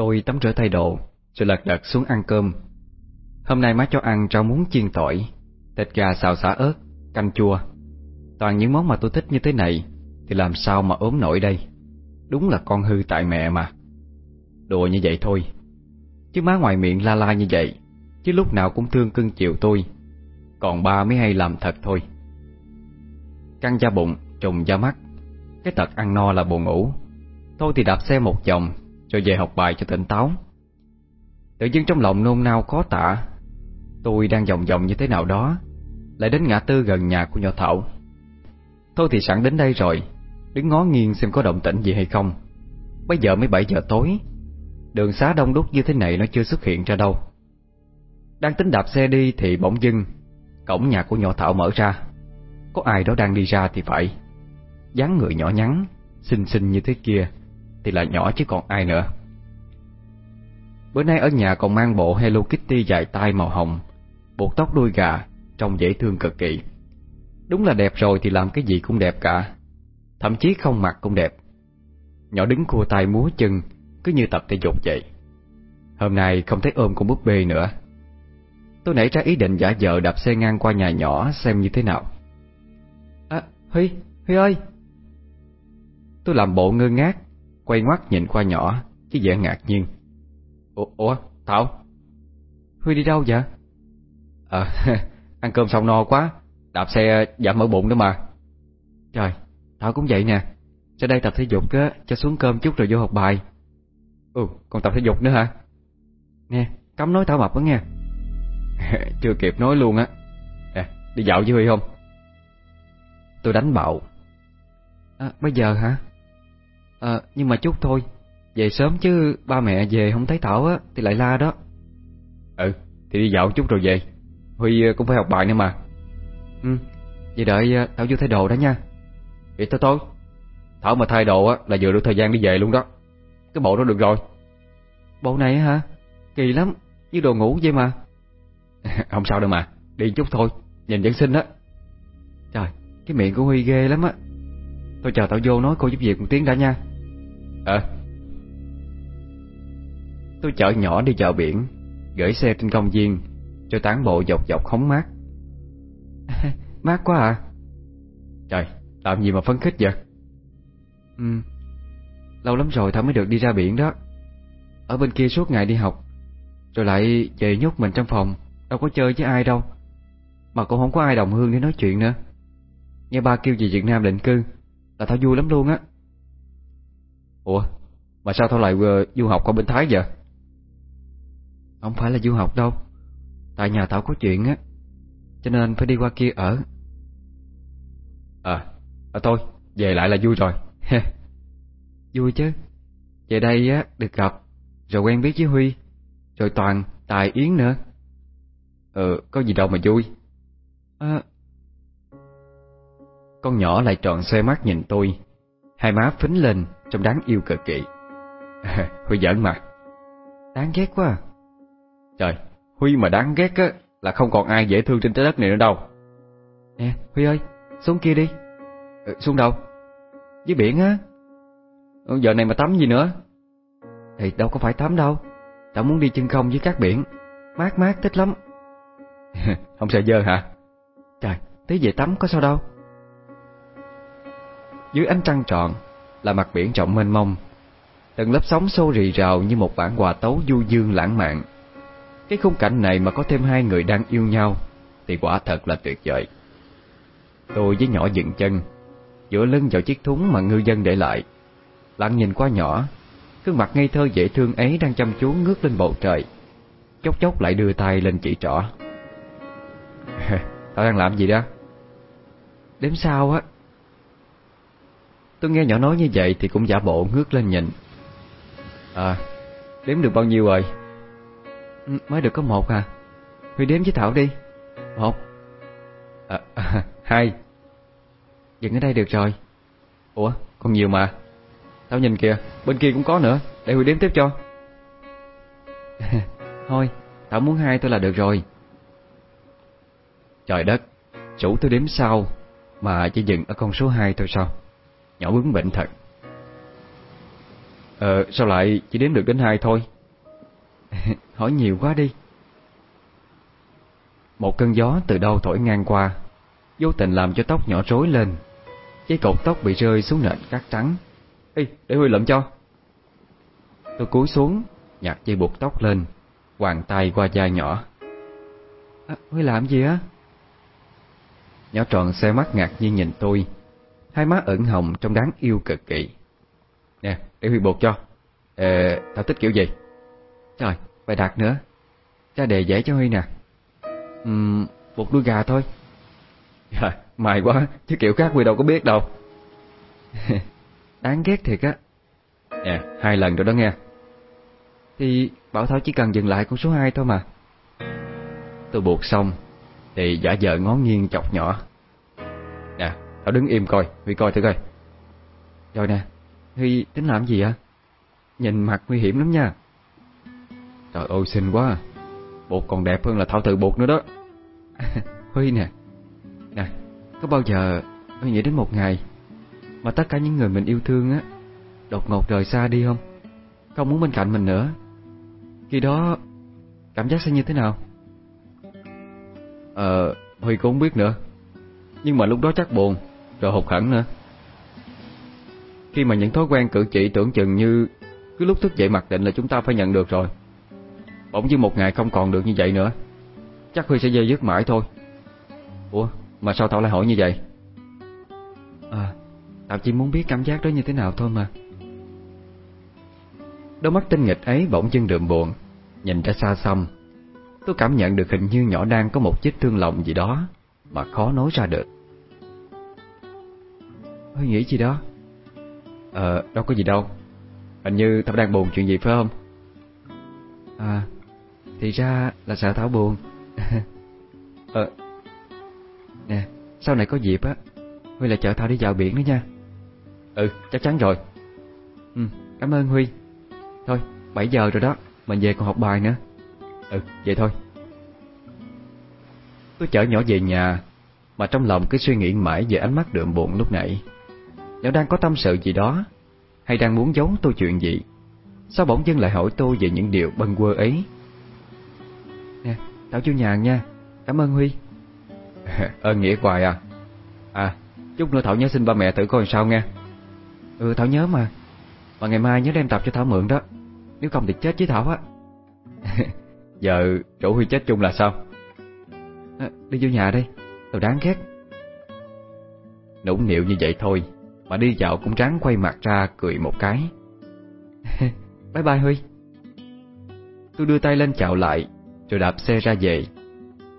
Tôi tắm rửa thay đồ Rồi lật đật xuống ăn cơm. Hôm nay má cho ăn rau muống chiên tỏi Thịt gà xào xả ớt Canh chua. Toàn những món mà tôi thích như thế này Thì làm sao mà ốm nổi đây? Đúng là con hư tại mẹ mà. Đùa như vậy thôi. Chứ má ngoài miệng la la như vậy Chứ lúc nào cũng thương cưng chiều tôi. Còn ba mới hay làm thật thôi. Căng da bụng, trùng da mắt. Cái tật ăn no là buồn ngủ. Thôi thì đạp xe một vòng rồi về học bài cho tỉnh táo. Tự dưng trong lòng nôn nao khó tả, Tôi đang vòng vòng như thế nào đó, Lại đến ngã tư gần nhà của nhỏ Thảo. Thôi thì sẵn đến đây rồi, Đứng ngó nghiêng xem có động tĩnh gì hay không. Bây giờ mới 7 giờ tối, Đường xá đông đúc như thế này nó chưa xuất hiện ra đâu. Đang tính đạp xe đi thì bỗng dưng, Cổng nhà của nhỏ Thảo mở ra. Có ai đó đang đi ra thì phải. Dáng người nhỏ nhắn, Xinh xinh như thế kia. Thì là nhỏ chứ còn ai nữa. Bữa nay ở nhà còn mang bộ Hello Kitty dài tay màu hồng Buộc tóc đuôi gà Trông dễ thương cực kỳ. Đúng là đẹp rồi thì làm cái gì cũng đẹp cả Thậm chí không mặc cũng đẹp. Nhỏ đứng cua tay múa chân Cứ như tập thể dục vậy. Hôm nay không thấy ôm con búp bê nữa. Tôi nảy ra ý định giả vờ đạp xe ngang qua nhà nhỏ xem như thế nào. À Huy, Huy ơi! Tôi làm bộ ngơ ngác Quay ngoắt nhìn qua nhỏ cái vẻ ngạc nhiên. Ủa, Ủa Thảo? Huy đi đâu vậy? Ờ ăn cơm xong no quá Đạp xe ờ, giảm mỡ bụng đó mà. Trời Thảo cũng vậy nè. Ra đây tập thể dục á Cho xuống cơm chút rồi vô học bài. Ừ còn tập thể dục nữa hả? Nè cấm nói Thảo mập đó nghe. Chưa kịp nói luôn á. Nè đi dạo với Huy không? Tôi đánh bạo. À, Bây giờ hả? À, Nhưng mà chút thôi. Về sớm chứ ba mẹ về không thấy Thảo á Thì lại la đó. Ừ thì đi dạo chút rồi về. Huy cũng phải học bài nữa mà. Ừ Vậy đợi Thảo vô thay đồ đó nha. Vậy tối tối Thảo mà thay đồ á là vừa được thời gian đi về luôn đó. Cái bộ đó được rồi. Bộ này hả? Kỳ lắm Như đồ ngủ vậy mà. Không sao đâu mà Đi chút thôi Nhìn vẫn xinh á. Trời Cái miệng của Huy ghê lắm á. Tôi chờ Thảo vô nói cô giúp việc một tiếng đã nha Ờ. Tôi chở nhỏ đi chợ biển, Gửi xe trên công viên, Cho tán bộ dọc dọc hóng mát. Mát quá à. Trời, Làm gì mà phấn khích vậy? Ừ Lâu lắm rồi Thảo mới được đi ra biển đó. Ở bên kia suốt ngày đi học, Rồi lại về nhốt mình trong phòng, Đâu có chơi với ai đâu. Mà cũng không có ai đồng hương để nói chuyện nữa. Nghe ba kêu về Việt Nam định cư, Là Thảo vui lắm luôn á. Ủa Mà sao Thảo lại vừa du học qua bên Thái vậy Không phải là du học đâu. Tại nhà Thảo có chuyện á Cho nên phải đi qua kia ở. À, à thôi, về lại là vui rồi. Vui chứ. Về đây á, được gặp Rồi quen biết với Huy Rồi Toàn, Tài, Yến nữa. Ừ, có gì đâu mà vui. À Con nhỏ lại tròn xoe mắt nhìn tôi Hai má phính lên Trông đáng yêu cực kỳ Huy giỡn mà. Đáng ghét quá à. Trời, Huy mà đáng ghét á Là không còn ai dễ thương trên trái đất này nữa đâu. Nè, Huy ơi, xuống kia đi. Ừ, Xuống đâu? Dưới biển á. Ừ, Giờ này mà tắm gì nữa? Thì đâu có phải tắm đâu. Tao muốn đi chân không với các biển. Mát mát thích lắm. Không sợ dơ hả? Trời, tí về tắm có sao đâu. Dưới ánh trăng tròn là mặt biển rộng mênh mông. Từng lớp sóng xô rì rào như một bản quà tấu du dương lãng mạn. Cái khung cảnh này mà có thêm hai người đang yêu nhau Thì quả thật là tuyệt vời. Tôi với nhỏ dừng chân, Dựa lưng vào chiếc thúng mà ngư dân để lại. Lặng nhìn qua nhỏ, Gương mặt ngây thơ dễ thương ấy đang chăm chú ngước lên bầu trời. Chốc chốc lại đưa tay lên chỉ trỏ. Tao đang làm gì đó? Đếm sao á Tôi nghe nhỏ nói như vậy thì cũng giả bộ ngước lên nhìn. À Đếm được bao nhiêu rồi? Ừ, mới được có một à. Huy đếm với Thảo đi. Một. À, à, Hai. Dừng ở đây được rồi. Ủa còn nhiều mà. Tao nhìn kìa bên kia cũng có nữa. Để Huy đếm tiếp cho. Thôi Thảo muốn hai tôi là được rồi. Trời đất Chủ tôi đếm sau Mà chỉ dừng ở con số 2 thôi sao? Nhỏ bướng bệnh thật. Ờ sao lại chỉ đếm được đến hai thôi? Hỏi nhiều quá đi. Một cơn gió từ đâu thổi ngang qua Vô tình làm cho tóc nhỏ rối lên. Cái cột tóc bị rơi xuống nền cát trắng. Ê để Huy lượm cho. Tôi cúi xuống Nhặt dây buộc tóc lên Hoàng tay qua da nhỏ. À, Huy làm gì á? Nhỏ tròn xe mắt ngạc nhiên nhìn tôi. Hai má ẩn hồng trong đáng yêu cực kỳ. Nè, để Huy buộc cho. Ờ, tao thích kiểu gì? Trời, bài đặt nữa. Cha đề dễ cho Huy nè. Uhm, Buộc đuôi gà thôi. À, Mày quá, chứ kiểu khác Huy đâu có biết đâu. Đáng ghét thiệt á. Nè, hai lần rồi đó nghe. Thì Bảo Thảo chỉ cần dừng lại con số 2 thôi mà. Tôi buộc xong Thì giả vờ ngó nghiêng chọc nhỏ. Thảo đứng im coi, Huy coi thử coi. Rồi nè, Huy tính làm gì ạ? Nhìn mặt nguy hiểm lắm nha. Trời ơi xinh quá. Buộc còn đẹp hơn là Thảo tự buộc nữa đó. Huy nè Nè, có bao giờ Huy nghĩ đến một ngày Mà tất cả những người mình yêu thương á Đột ngột rời xa đi không? Không muốn bên cạnh mình nữa. Khi đó Cảm giác sẽ như thế nào? Ờ, Huy cũng không biết nữa. Nhưng mà lúc đó chắc buồn Rồi hụt hẳn nữa. Khi mà những thói quen cử chỉ tưởng chừng như Cứ lúc thức dậy mặc định là chúng ta phải nhận được rồi Bỗng như một ngày không còn được như vậy nữa. Chắc Huy sẽ dây dứt mãi thôi. Ủa, mà sao Thảo lại hỏi như vậy? À, Tao chỉ muốn biết cảm giác đó như thế nào thôi mà. Đôi mắt tinh nghịch ấy bỗng dưng đượm buồn Nhìn ra xa xăm. Tôi cảm nhận được hình như nhỏ đang có một chiếc thương lòng gì đó Mà khó nói ra được Huy nghĩ gì đó? Ờ, đâu có gì đâu. Hình như Thảo đang buồn chuyện gì phải không? À, thì ra là sợ Thảo buồn. Ờ Nè, sau này có dịp á Huy lại chở Thảo đi dạo biển nữa nha. Ừ, chắc chắn rồi. Ừ, cảm ơn Huy. Thôi, 7 giờ rồi đó Mình về còn học bài nữa. Ừ, vậy thôi. Tôi chở nhỏ về nhà Mà trong lòng cứ suy nghĩ mãi về ánh mắt đượm buồn lúc nãy. Lão đang có tâm sự gì đó? Hay đang muốn giấu tôi chuyện gì? Sao bỗng dưng lại hỏi tôi về những điều bâng quơ ấy? Nè, Thảo vô nhà nha. Cảm ơn Huy. Ơn nghĩa hoài à. À, chút nữa Thảo nhớ xin ba mẹ thử coi sao nghe. Ừ, Thảo nhớ mà. Mà ngày mai nhớ đem tập cho Thảo mượn đó. Nếu không thì chết với Thảo á. Giờ chỗ Huy chết chung là sao? À, Đi vô nhà đi. Tao đáng ghét. Nũng nịu như vậy thôi. Mà đi dạo cũng ráng quay mặt ra cười một cái. Bye bye Huy. Tôi đưa tay lên chào lại Rồi đạp xe ra về.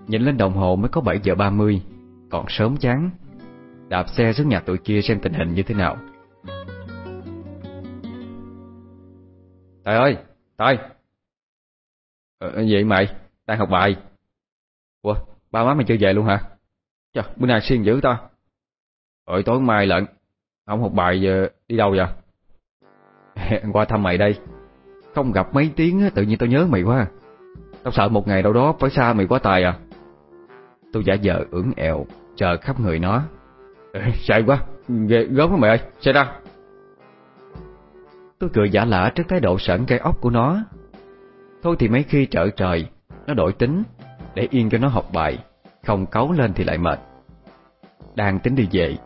Nhìn lên đồng hồ mới có 7 giờ 30 Còn sớm chán. Đạp xe xuống nhà tụi kia xem tình hình như thế nào. Tài ơi, Tài. Ờ, Vậy mày, đang học bài. Ủa, ba má mày chưa về luôn hả? Chà, bữa nay siêng dữ ta. Ơi tối mai lận Không học bài giờ đi đâu vậy? Qua thăm mày đây. Không gặp mấy tiếng tự nhiên tao nhớ mày quá. Tao sợ một ngày đâu đó phải xa mày quá tài à. Tôi giả vờ ưỡn ẹo Chờ khắp người nó. Sợ quá, ghê gớm quá mày ơi, xe ra. Tôi cười giả lả trước thái độ sẵn cây ốc của nó. Thôi thì mấy khi trở trời Nó đổi tính Để yên cho nó học bài. Không cấu lên thì lại mệt. Đang tính đi về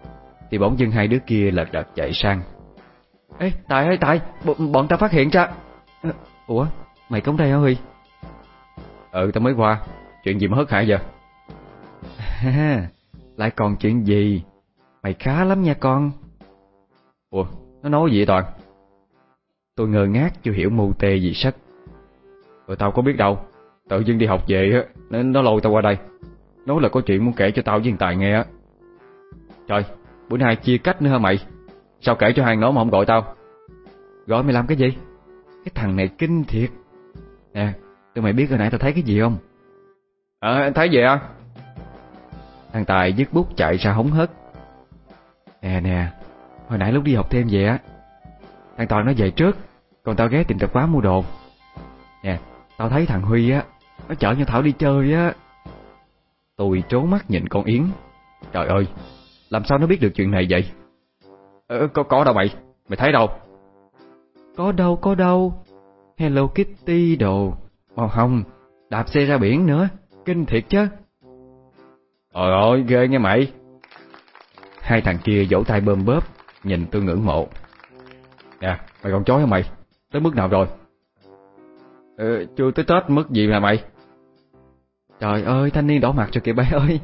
thì bỗng dưng hai đứa kia lật đật chạy sang. Ê, Tài ơi, Tài Bọn ta phát hiện ra. Ủa, mày cống đây hả Huy? Ừ tao mới qua. Chuyện gì mà hớt hại giờ? Lại còn chuyện gì? Mày khá lắm nha con. Ủa, nó nói gì vậy Toàn? Tôi ngơ ngác chưa hiểu mưu tê gì sắc. Rồi tao có biết đâu. Tự dưng đi học về á Nên nó lôi tao qua đây. Nói là có chuyện muốn kể cho tao với Tài nghe á. Trời Bữa nay chia cách nữa hả mày? Sao kể cho hàng nó mà không gọi tao? Gọi mày làm cái gì? Cái thằng này kinh thiệt. Nè tụi mày biết hồi nãy tao thấy cái gì không? Ờ anh thấy gì à Thằng Tài dứt bút chạy ra hống hớt. Nè nè Hồi nãy lúc đi học thêm về á Thằng Toàn nó về trước Còn tao ghé tìm tập quán mua đồ. Nè Tao thấy thằng Huy á Nó chở nhau Thảo đi chơi á. Tôi trố mắt nhìn con Yến. Trời ơi Làm sao nó biết được chuyện này vậy? Ờ, Có có đâu mày. Mày thấy đâu? Có đâu có đâu. Hello Kitty đồ. Màu hồng Đạp xe ra biển nữa. Kinh thiệt chứ. Trời ơi ghê nghe mày. Hai thằng kia vỗ tay bơm bóp Nhìn tôi ngưỡng mộ. Nè mày còn chối hả mày? Tới mức nào rồi? Ờ, Chưa tới Tết mức gì mà mày. Trời ơi thanh niên đỏ mặt cho kìa bay ơi.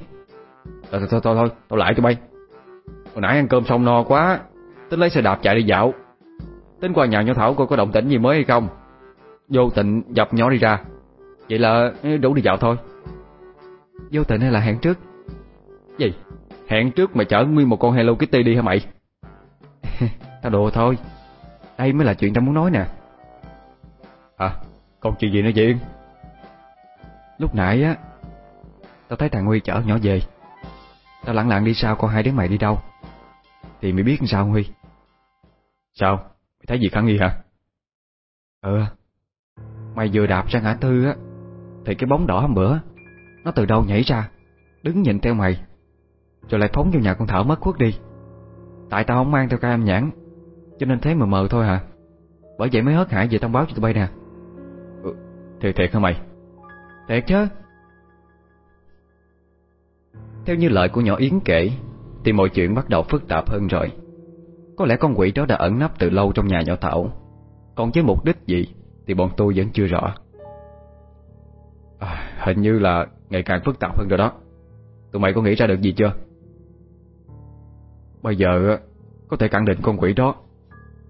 Thôi thôi thôi, thôi tao lại cho bay Hồi nãy ăn cơm xong no quá, Tính lấy xe đạp chạy đi dạo. Tính qua nhà nhỏ Thảo coi có động tĩnh gì mới hay không. Vô tình dập nhỏ đi ra. Vậy là ừ, đủ đi dạo thôi. Vô tình hay là hẹn trước? Gì? Hẹn trước mà chở nguyên một con Hello Kitty đi hả mày? Tao đùa thôi. Đây mới là chuyện tao muốn nói nè. À Còn chuyện gì nữa vậy? Lúc nãy á, Tao thấy thằng Huy chở nhỏ về. Tao lặng lặng đi sau coi hai đứa mày đi đâu? Thì mày biết sao Huy? Sao? Mày thấy gì khả nghi hả? Ừ Mày vừa đạp ra ngã tư á Thì cái bóng đỏ hôm bữa Nó từ đâu nhảy ra? Đứng nhìn theo mày Rồi lại phóng vô nhà con Thảo mất khuất đi. Tại tao không mang theo cây âm nhãn Cho nên thấy mờ mờ thôi hả? Bởi vậy mới hớt hải về thông báo cho tụi bay nè. Ừ, Thiệt thiệt hả mày? Thiệt chứ. Theo như lời của nhỏ Yến kể thì mọi chuyện bắt đầu phức tạp hơn rồi. Có lẽ con quỷ đó đã ẩn nấp từ lâu trong nhà nhỏ Thảo. Còn với mục đích gì Thì bọn tôi vẫn chưa rõ. À, Hình như là ngày càng phức tạp hơn rồi đó. Tụi mày có nghĩ ra được gì chưa? Bây giờ Có thể khẳng định con quỷ đó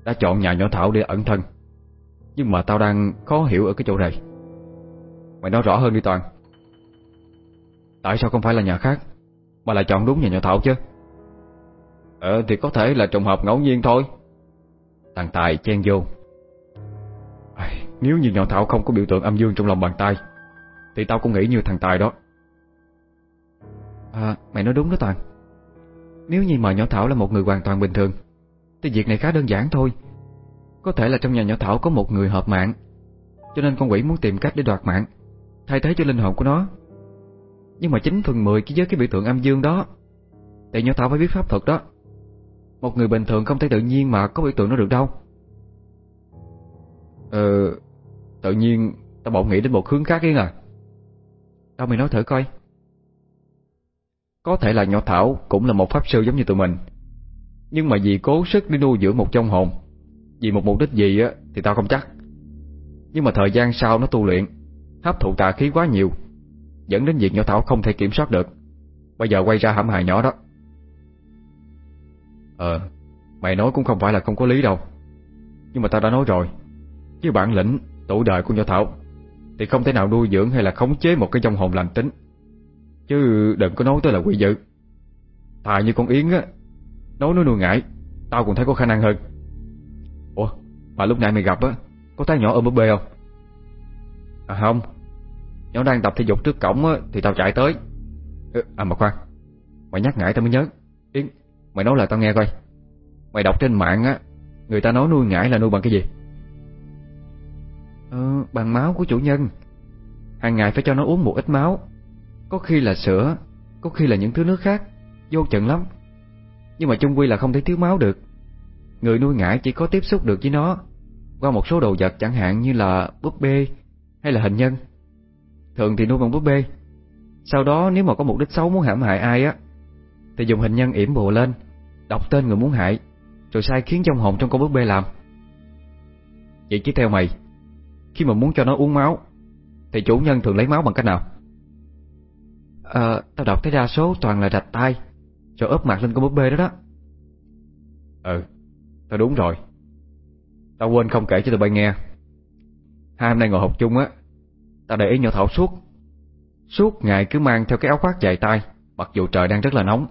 Đã chọn nhà nhỏ Thảo để ẩn thân. Nhưng mà tao đang khó hiểu ở cái chỗ này. Mày nói rõ hơn đi Toàn. Tại sao không phải là nhà khác Mà lại chọn đúng nhà nhỏ Thảo chứ? Ờ thì có thể là trùng hợp ngẫu nhiên thôi. Thằng Tài chen vô. À, Nếu như nhỏ Thảo không có biểu tượng âm dương trong lòng bàn tay Thì tao cũng nghĩ như thằng Tài đó. À mày nói đúng đó Toàn. Nếu như mà nhỏ Thảo là một người hoàn toàn bình thường Thì việc này khá đơn giản thôi. Có thể là trong nhà nhỏ Thảo có một người hợp mạng Cho nên con quỷ muốn tìm cách để đoạt mạng Thay thế cho linh hồn của nó. Nhưng mà 9 phần 10 cái với cái biểu tượng âm dương đó Thì nhỏ Thảo phải biết pháp thuật đó. Một người bình thường không thể tự nhiên mà có biểu tượng nó được đâu. Ờ Tự nhiên tao bỗng nghĩ đến một hướng khác ấy à. Tao mày nói thử coi. Có thể là nhỏ Thảo cũng là một pháp sư giống như tụi mình. Nhưng mà vì cố sức để nuôi dưỡng một trong hồn, Vì một mục đích gì á Thì tao không chắc. Nhưng mà thời gian sau nó tu luyện, Hấp thụ tà khí quá nhiều, Dẫn đến việc nhỏ Thảo không thể kiểm soát được. Bây giờ quay ra hãm hại nhỏ đó. Ờ Mày nói cũng không phải là không có lý đâu. Nhưng mà tao đã nói rồi Với bản lĩnh, tuổi đời của Nho Thảo Thì không thể nào nuôi dưỡng hay là khống chế một cái dòng hồn lành tính. Chứ đừng có nói tới là quỷ dữ Thà như con Yến á Nói nó nuôi ngại Tao cũng thấy có khả năng hơn. Ủa mà lúc nãy mày gặp á Có thấy nhỏ ôm búp bê không? À không. Nhỏ đang tập thể dục trước cổng á Thì tao chạy tới. À mà khoan Mày nhắc ngại tao mới nhớ. Yến Mày nói lại tao nghe coi. Mày đọc trên mạng á, Người ta nói nuôi ngải là nuôi bằng cái gì? Ờ bằng máu của chủ nhân. Hàng ngày phải cho nó uống một ít máu. Có khi là sữa, Có khi là những thứ nước khác. Vô chừng lắm. Nhưng mà chung quy là không thể thiếu máu được. Người nuôi ngải chỉ có tiếp xúc được với nó Qua một số đồ vật chẳng hạn như là búp bê Hay là hình nhân. Thường thì nuôi bằng búp bê. Sau đó nếu mà có mục đích xấu muốn hãm hại ai á thì dùng hình nhân yểm bùa lên Đọc tên người muốn hại Rồi sai khiến trong hồn trong con búp bê làm. Vậy chứ theo mày Khi mà muốn cho nó uống máu Thì chủ nhân thường lấy máu bằng cách nào? Ờ, tao đọc thấy đa số toàn là rạch tay Rồi ốp mặt lên con búp bê đó đó. Ừ, tao đúng rồi. Tao quên không kể cho tụi bay nghe. Hai hôm nay ngồi học chung á Tao để ý nhỏ Thảo suốt. Suốt ngày cứ mang theo cái áo khoác dài tay Mặc dù trời đang rất là nóng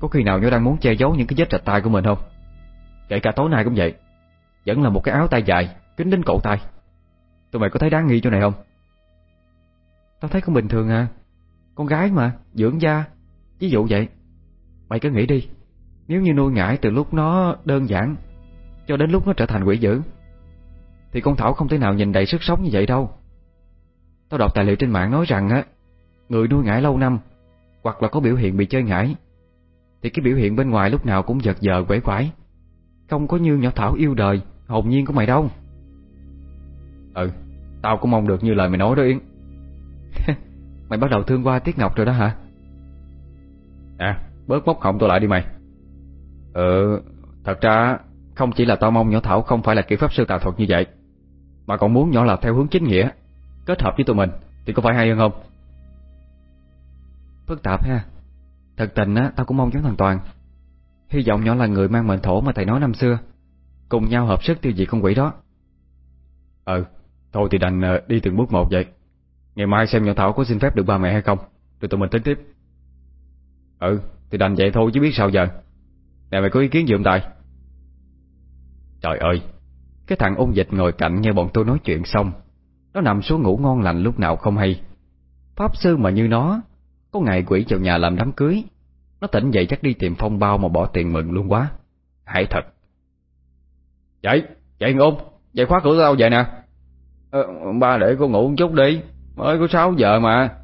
có khi nào nó đang muốn che giấu những cái vết rạch tay của mình không? Kể cả tối nay cũng vậy. Vẫn là một cái áo tay dài Kính đến cổ tay. Tụi mày có thấy đáng nghi chỗ này không? Tao thấy cũng bình thường à. Con gái mà, dưỡng da Ví dụ vậy. Mày cứ nghĩ đi. Nếu như nuôi ngải từ lúc nó đơn giản Cho đến lúc nó trở thành quỷ dữ Thì con Thảo không thể nào nhìn đầy sức sống như vậy đâu. Tao đọc tài liệu trên mạng nói rằng á Người nuôi ngải lâu năm Hoặc là có biểu hiện bị chơi ngải thì cái biểu hiện bên ngoài lúc nào cũng giật giờ quể quải. Không có như nhỏ Thảo yêu đời, Hồn nhiên của mày đâu. Ừ Tao cũng mong được như lời mày nói đó Yến. Mày bắt đầu thương qua Tiết Ngọc rồi đó hả? À bớt móc họng tôi lại đi mày. Ừ Thật ra không chỉ là tao mong nhỏ Thảo không phải là kiểu pháp sư tà thuật như vậy, Mà còn muốn nhỏ là theo hướng chính nghĩa, Kết hợp với tụi mình, Thì có phải hay hơn không? Phức tạp ha. Thật tình á, tao cũng mong giống thằng Toàn. Hy vọng nhỏ là người mang mệnh thổ mà thầy nói năm xưa. Cùng nhau hợp sức tiêu diệt con quỷ đó. Ừ Thôi thì đành ờ, đi từng bước một vậy. Ngày mai xem nhỏ Thảo có xin phép được ba mẹ hay không, Rồi tụi mình tính tiếp. Ừ Thì đành vậy thôi chứ biết sao giờ. Nè, mày có ý kiến gì không Tài? Trời ơi, Cái thằng ôn dịch ngồi cạnh nghe bọn tôi nói chuyện xong, Nó nằm xuống ngủ ngon lành lúc nào không hay. Pháp sư mà như nó có ngày quỷ vào nhà làm đám cưới. Nó tỉnh dậy chắc đi tìm phong bao mà bỏ tiền mừng luôn quá. Hãy thật. Dậy, dậy ngôn Dậy khóa cửa tao vậy nè. Ờ, Ba để cô ngủ một chút đi. Mới có 6 giờ mà.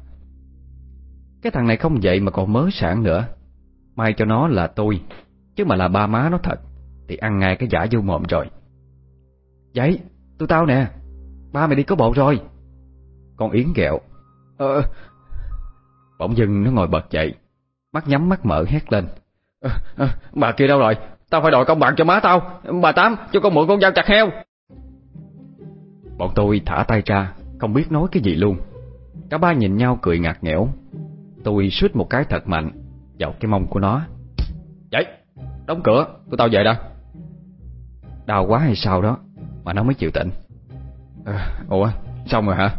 Cái thằng này không dậy mà còn mớ sản nữa. May cho nó là tôi Chứ mà là ba má nó thật. Thì ăn ngay cái giả vô mồm rồi. Dậy, tụi tao nè. Ba mày đi có bộ rồi. Con Yến ghẹo Ờ Bỗng dưng nó ngồi bật dậy Mắt nhắm mắt mở hét lên. À, à, Bà kia đâu rồi? Tao phải đòi công bằng cho má tao. Bà Tám cho con mượn con dao chặt heo. Bọn tôi thả tay ra Không biết nói cái gì luôn. Cả ba nhìn nhau cười ngạc nghẽo. Tôi suýt một cái thật mạnh Vào cái mông của nó. Dậy, đóng cửa, tụi tao về đây. Đau quá hay sao đó Mà nó mới chịu tỉnh. À, Ủa, xong rồi hả?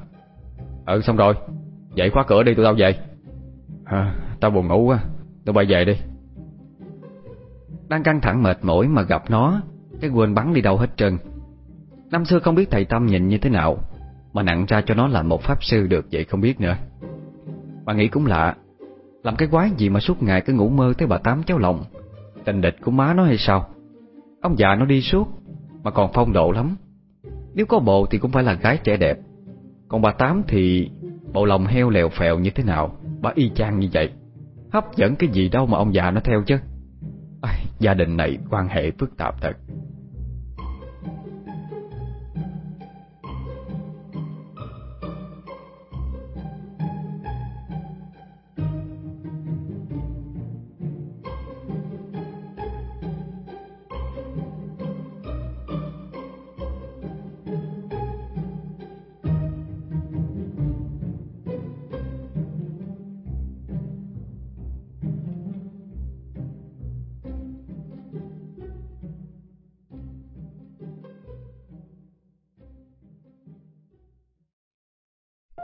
Ừ xong rồi. Dậy khóa cửa đi tụi tao về à, Tao buồn ngủ quá. Tao bay về đi. Đang căng thẳng mệt mỏi mà gặp nó Cái quên bắn đi đâu hết trơn. Năm xưa không biết thầy Tâm nhìn như thế nào Mà nặng ra cho nó là một pháp sư được vậy không biết nữa. Bà nghĩ cũng lạ Làm cái quái gì mà suốt ngày cứ ngủ mơ tới bà Tám cháu lòng? Tình địch của má nó hay sao? Ông già nó đi suốt Mà còn phong độ lắm. Nếu có bộ thì cũng phải là gái trẻ đẹp. Còn bà Tám thì Bộ lòng heo lèo phèo như thế nào? Bà y chang như vậy. Hấp dẫn cái gì đâu mà ông già nó theo chứ. À, Gia đình này quan hệ phức tạp thật.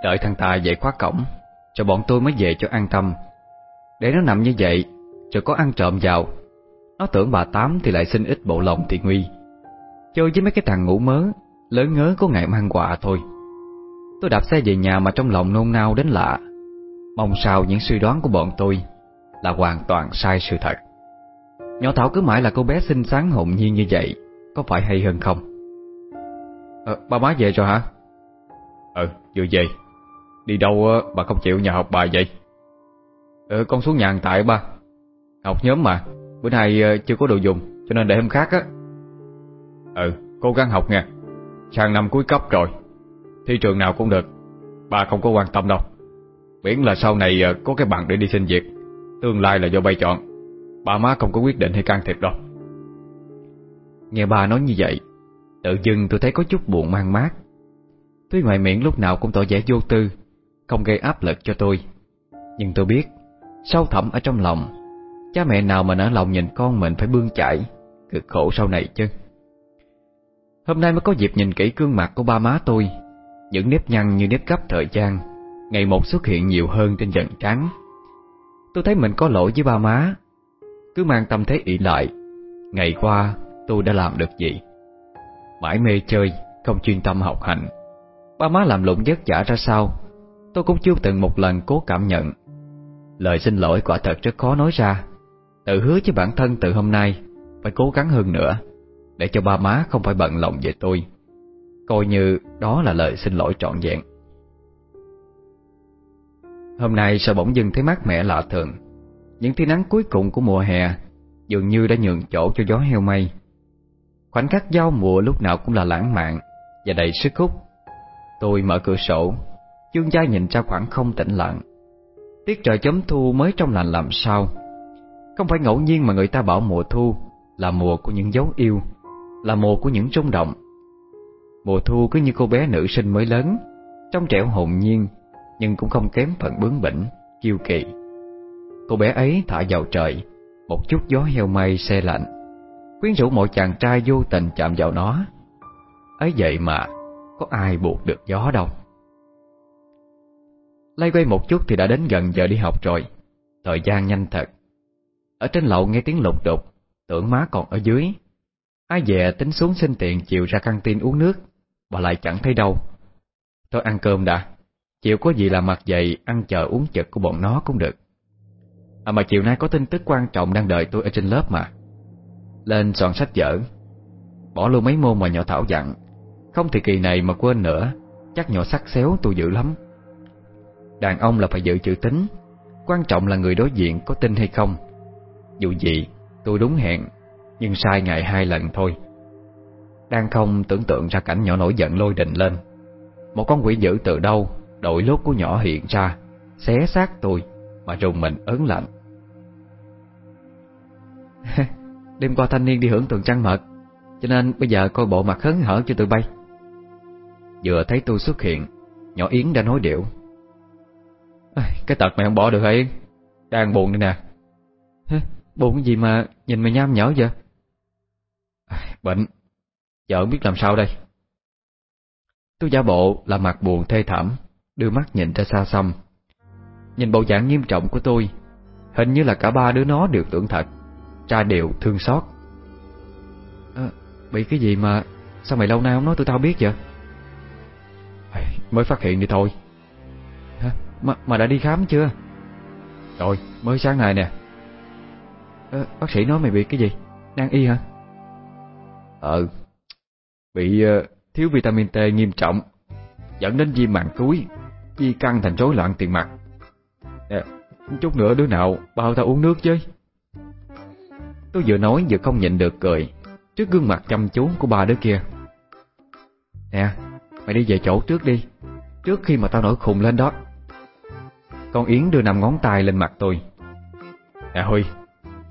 Đợi thằng Tài dậy khóa cổng Rồi bọn tôi mới về cho an tâm. Để nó nằm như vậy Rồi có ăn trộm vào. Nó tưởng bà Tám thì lại xin ít bộ lòng thì nguy. Chơi với mấy cái thằng ngủ mớ Lớn ngớ có ngày mang quà thôi. Tôi đạp xe về nhà mà trong lòng nôn nao đến lạ. Mong sao những suy đoán của bọn tôi Là hoàn toàn sai sự thật. Nhỏ Thảo cứ mãi là cô bé xinh xắn hồn nhiên như vậy Có phải hay hơn không? À, ba má về rồi hả? Ừ, vừa về Đi đâu bà không chịu nhà học bài vậy? Ừ, con xuống nhà tại ba. Học nhóm mà Bữa nay ờ, chưa có đồ dùng Cho nên để hôm khác á. Ừ, cố gắng học nha. Sang năm cuối cấp rồi Thi trường nào cũng được. Ba không có quan tâm đâu. Biển là sau này ờ, có cái bằng để đi xin việc. Tương lai là do bay chọn. Ba má không có quyết định hay can thiệp đâu. Nghe ba nói như vậy Tự dưng tôi thấy có chút buồn mang mát. Tuy ngoài miệng lúc nào cũng tỏ vẻ vô tư không gây áp lực cho tôi. Nhưng tôi biết, Sâu thẳm ở trong lòng, Cha mẹ nào mà nỡ lòng nhìn con mình phải bươn chải, Cực khổ sau này chứ. Hôm nay mới có dịp nhìn kỹ gương mặt của ba má tôi, Những nếp nhăn như nếp gấp thời gian Ngày một xuất hiện nhiều hơn trên dần trắng Tôi thấy mình có lỗi với ba má. Cứ mang tâm thế ỷ lại, Ngày qua tôi đã làm được gì? Mãi mê chơi, Không chuyên tâm học hành. Ba má làm lụng vất vả ra sao? Tôi cũng chưa từng một lần cố cảm nhận. Lời xin lỗi quả thật rất khó nói ra. Tự hứa với bản thân từ hôm nay, Phải cố gắng hơn nữa, Để cho ba má không phải bận lòng về tôi. Coi như đó là lời xin lỗi trọn vẹn. Hôm nay sao bỗng dưng thấy mát mẻ lạ thường. Những tia nắng cuối cùng của mùa hè Dường như đã nhường chỗ cho gió heo mây. Khoảnh khắc giao mùa lúc nào cũng là lãng mạn Và đầy sức hút. Tôi mở cửa sổ Dương gia nhìn ra khoảng không tĩnh lặng. Tiết trời chấm thu mới trong lành làm sao? Không phải ngẫu nhiên mà người ta bảo mùa thu Là mùa của những dấu yêu, Là mùa của những rung động. Mùa thu cứ như cô bé nữ sinh mới lớn, Trong trẻo hồn nhiên, Nhưng cũng không kém phần bướng bỉnh, Kiêu kỳ Cô bé ấy thả vào trời, Một chút gió heo mây xe lạnh. Quyến rũ mọi chàng trai vô tình chạm vào nó. Ấy vậy mà, Có ai buộc được gió đâu? Lay quay một chút thì đã đến gần giờ đi học rồi. Thời gian nhanh thật. Ở trên lầu nghe tiếng lục đục, Tưởng má còn ở dưới. Ai về tính xuống xin tiền chiều ra căng tin uống nước Mà lại chẳng thấy đâu. Tôi ăn cơm đã. Chiều có gì là mặt dậy, Ăn chờ uống chực của bọn nó cũng được. À mà chiều nay có tin tức quan trọng Đang đợi tôi ở trên lớp mà. Lên soạn sách vở. Bỏ luôn mấy môn mà nhỏ Thảo dặn. Không thì kỳ này mà quên nữa. Chắc nhỏ sắc xéo tôi dữ lắm. Đàn ông là phải giữ chữ tính Quan trọng là người đối diện có tin hay không. Dù gì, tôi đúng hẹn, Nhưng sai ngày hai lần thôi. Đang không tưởng tượng ra cảnh nhỏ nổi giận lôi đình lên. Một con quỷ dữ từ đâu, Đội lốt của nhỏ hiện ra, Xé xác tôi, Mà rùng mình ớn lạnh. Đêm qua thanh niên đi hưởng tuần trăng mật, Cho nên bây giờ coi bộ mặt hớn hở cho tụi bay. Vừa thấy tôi xuất hiện, Nhỏ Yến đã nói điệu cái tật mày không bỏ được hả Yến? Đang buồn đây nè. Hả? Buồn cái gì mà nhìn mày nham nhở vậy? Bệnh. Vợ biết làm sao đây. Tôi giả bộ là mặt buồn thê thảm Đưa mắt nhìn ra xa xăm. Nhìn bộ dạng nghiêm trọng của tôi Hình như là cả ba đứa nó đều tưởng thật Cha đều thương xót. À, Bị cái gì mà Sao mày lâu nay không nói tụi tao biết vậy? Mới phát hiện đi thôi mà, mà đã đi khám chưa? Rồi. Mới sáng nay nè. À, Bác sĩ nói mày bị cái gì? Đang y hả? Ờ. Bị uh, thiếu vitamin T nghiêm trọng Dẫn đến viêm màng túi Di căng thành rối loạn tiền mặt. Nè Chút nữa đứa nào bao tao uống nước chứ Tôi vừa nói vừa không nhịn được cười Trước gương mặt chăm chú của ba đứa kia. Nè Mày đi về chỗ trước đi. Trước khi mà tao nổi khùng lên đó con Yến đưa năm ngón tay lên mặt tôi. Nè Huy,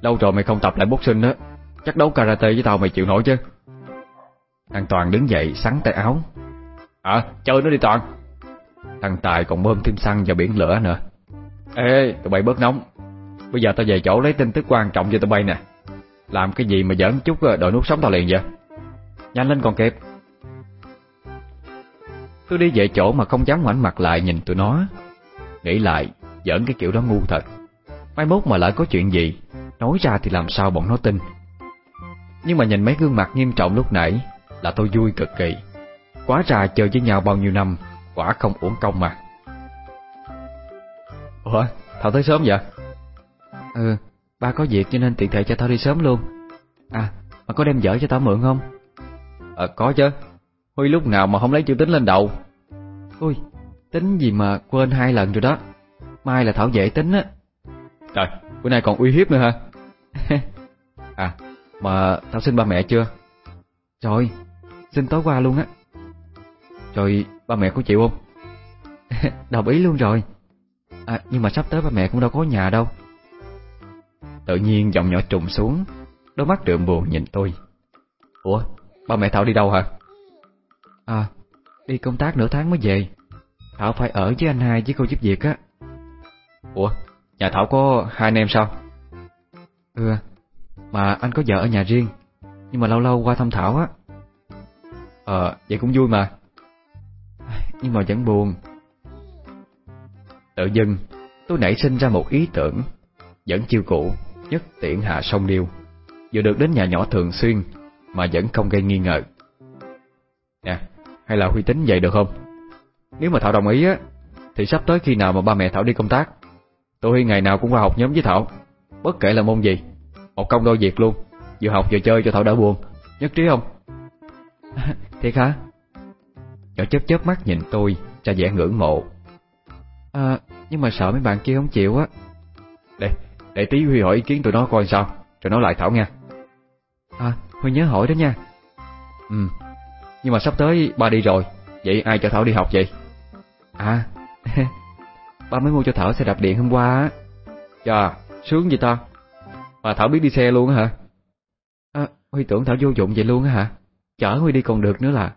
Lâu rồi mày không tập lại boxing á. Chắc đấu karate với tao mày chịu nổi chứ. Thằng Toàn đứng dậy, sắn tay áo. À chơi nó đi Toàn. Thằng Tài còn bơm thêm xăng vào biển lửa nữa. Ê, tụi bay bớt nóng. Bây giờ tao về chỗ lấy tin tức quan trọng cho tụi bay nè. Làm cái gì mà giỡn chút đội nút sống tao liền vậy? Nhanh lên còn kịp. Tôi đi về chỗ mà không dám ngoảnh mặt lại nhìn tụi nó. Nghĩ lại Giỡn cái kiểu đó ngu thật. Mai mốt mà lỡ có chuyện gì Nói ra thì làm sao bọn nó tin. Nhưng mà nhìn mấy gương mặt nghiêm trọng lúc nãy Là tôi vui cực kỳ. Quá ra chơi với nhau bao nhiêu năm Quả không uổng công mà. Ủa Thảo tới sớm vậy? Ừ Ba có việc cho nên tiện thể cho tao đi sớm luôn. À mà có đem vợ cho tao mượn không? Ờ có chứ. Huy lúc nào mà không lấy chữ tính lên đầu. Ui Tính gì mà quên hai lần rồi đó. Mai là Thảo dễ tính á. Trời bữa nay còn uy hiếp nữa hả? À mà tao xin ba mẹ chưa? Trời Xin tối qua luôn á. Rồi ba mẹ có chịu không? Đồng ý luôn rồi. À nhưng mà sắp tới ba mẹ cũng đâu có nhà đâu. Tự nhiên giọng nhỏ trùng xuống Đôi mắt đượm buồn nhìn tôi. Ủa ba mẹ Thảo đi đâu hả? À Đi công tác nửa tháng mới về Thảo phải ở với anh hai với cô giúp việc á. Ủa, Nhà Thảo có hai anh em sao? Ừ Mà anh có vợ ở nhà riêng, Nhưng mà lâu lâu qua thăm Thảo á. Ờ vậy cũng vui mà. Nhưng mà vẫn buồn. Tự dưng, Tôi nảy sinh ra một ý tưởng, Vẫn chiêu cũ, Nhất tiện hạ sông điêu Vừa được đến nhà nhỏ thường xuyên, Mà vẫn không gây nghi ngờ. Nè, Hay là Huy tính vậy được không? Nếu mà Thảo đồng ý á Thì sắp tới khi nào mà ba mẹ Thảo đi công tác Tôi ngày nào cũng qua học nhóm với Thảo. Bất kể là môn gì Một công đôi việc luôn. Vừa học vừa chơi cho Thảo đỡ buồn. Nhất trí không? Thiệt hả? Nhỏ chớp chớp mắt nhìn tôi Ra vẻ ngưỡng mộ. À nhưng mà sợ mấy bạn kia không chịu á. Để, để tí Huy hỏi ý kiến tụi nó coi sao Rồi nói lại Thảo nha À Huy nhớ hỏi đó nha. Ừ Nhưng mà sắp tới ba đi rồi Vậy ai cho Thảo đi học vậy? À Ba mới mua cho Thảo xe đạp điện hôm qua á. Chà sướng vậy ta. Mà Thảo biết đi xe luôn á hả? À, Huy tưởng Thảo vô dụng vậy luôn á hả? Chở Huy đi còn được nữa là.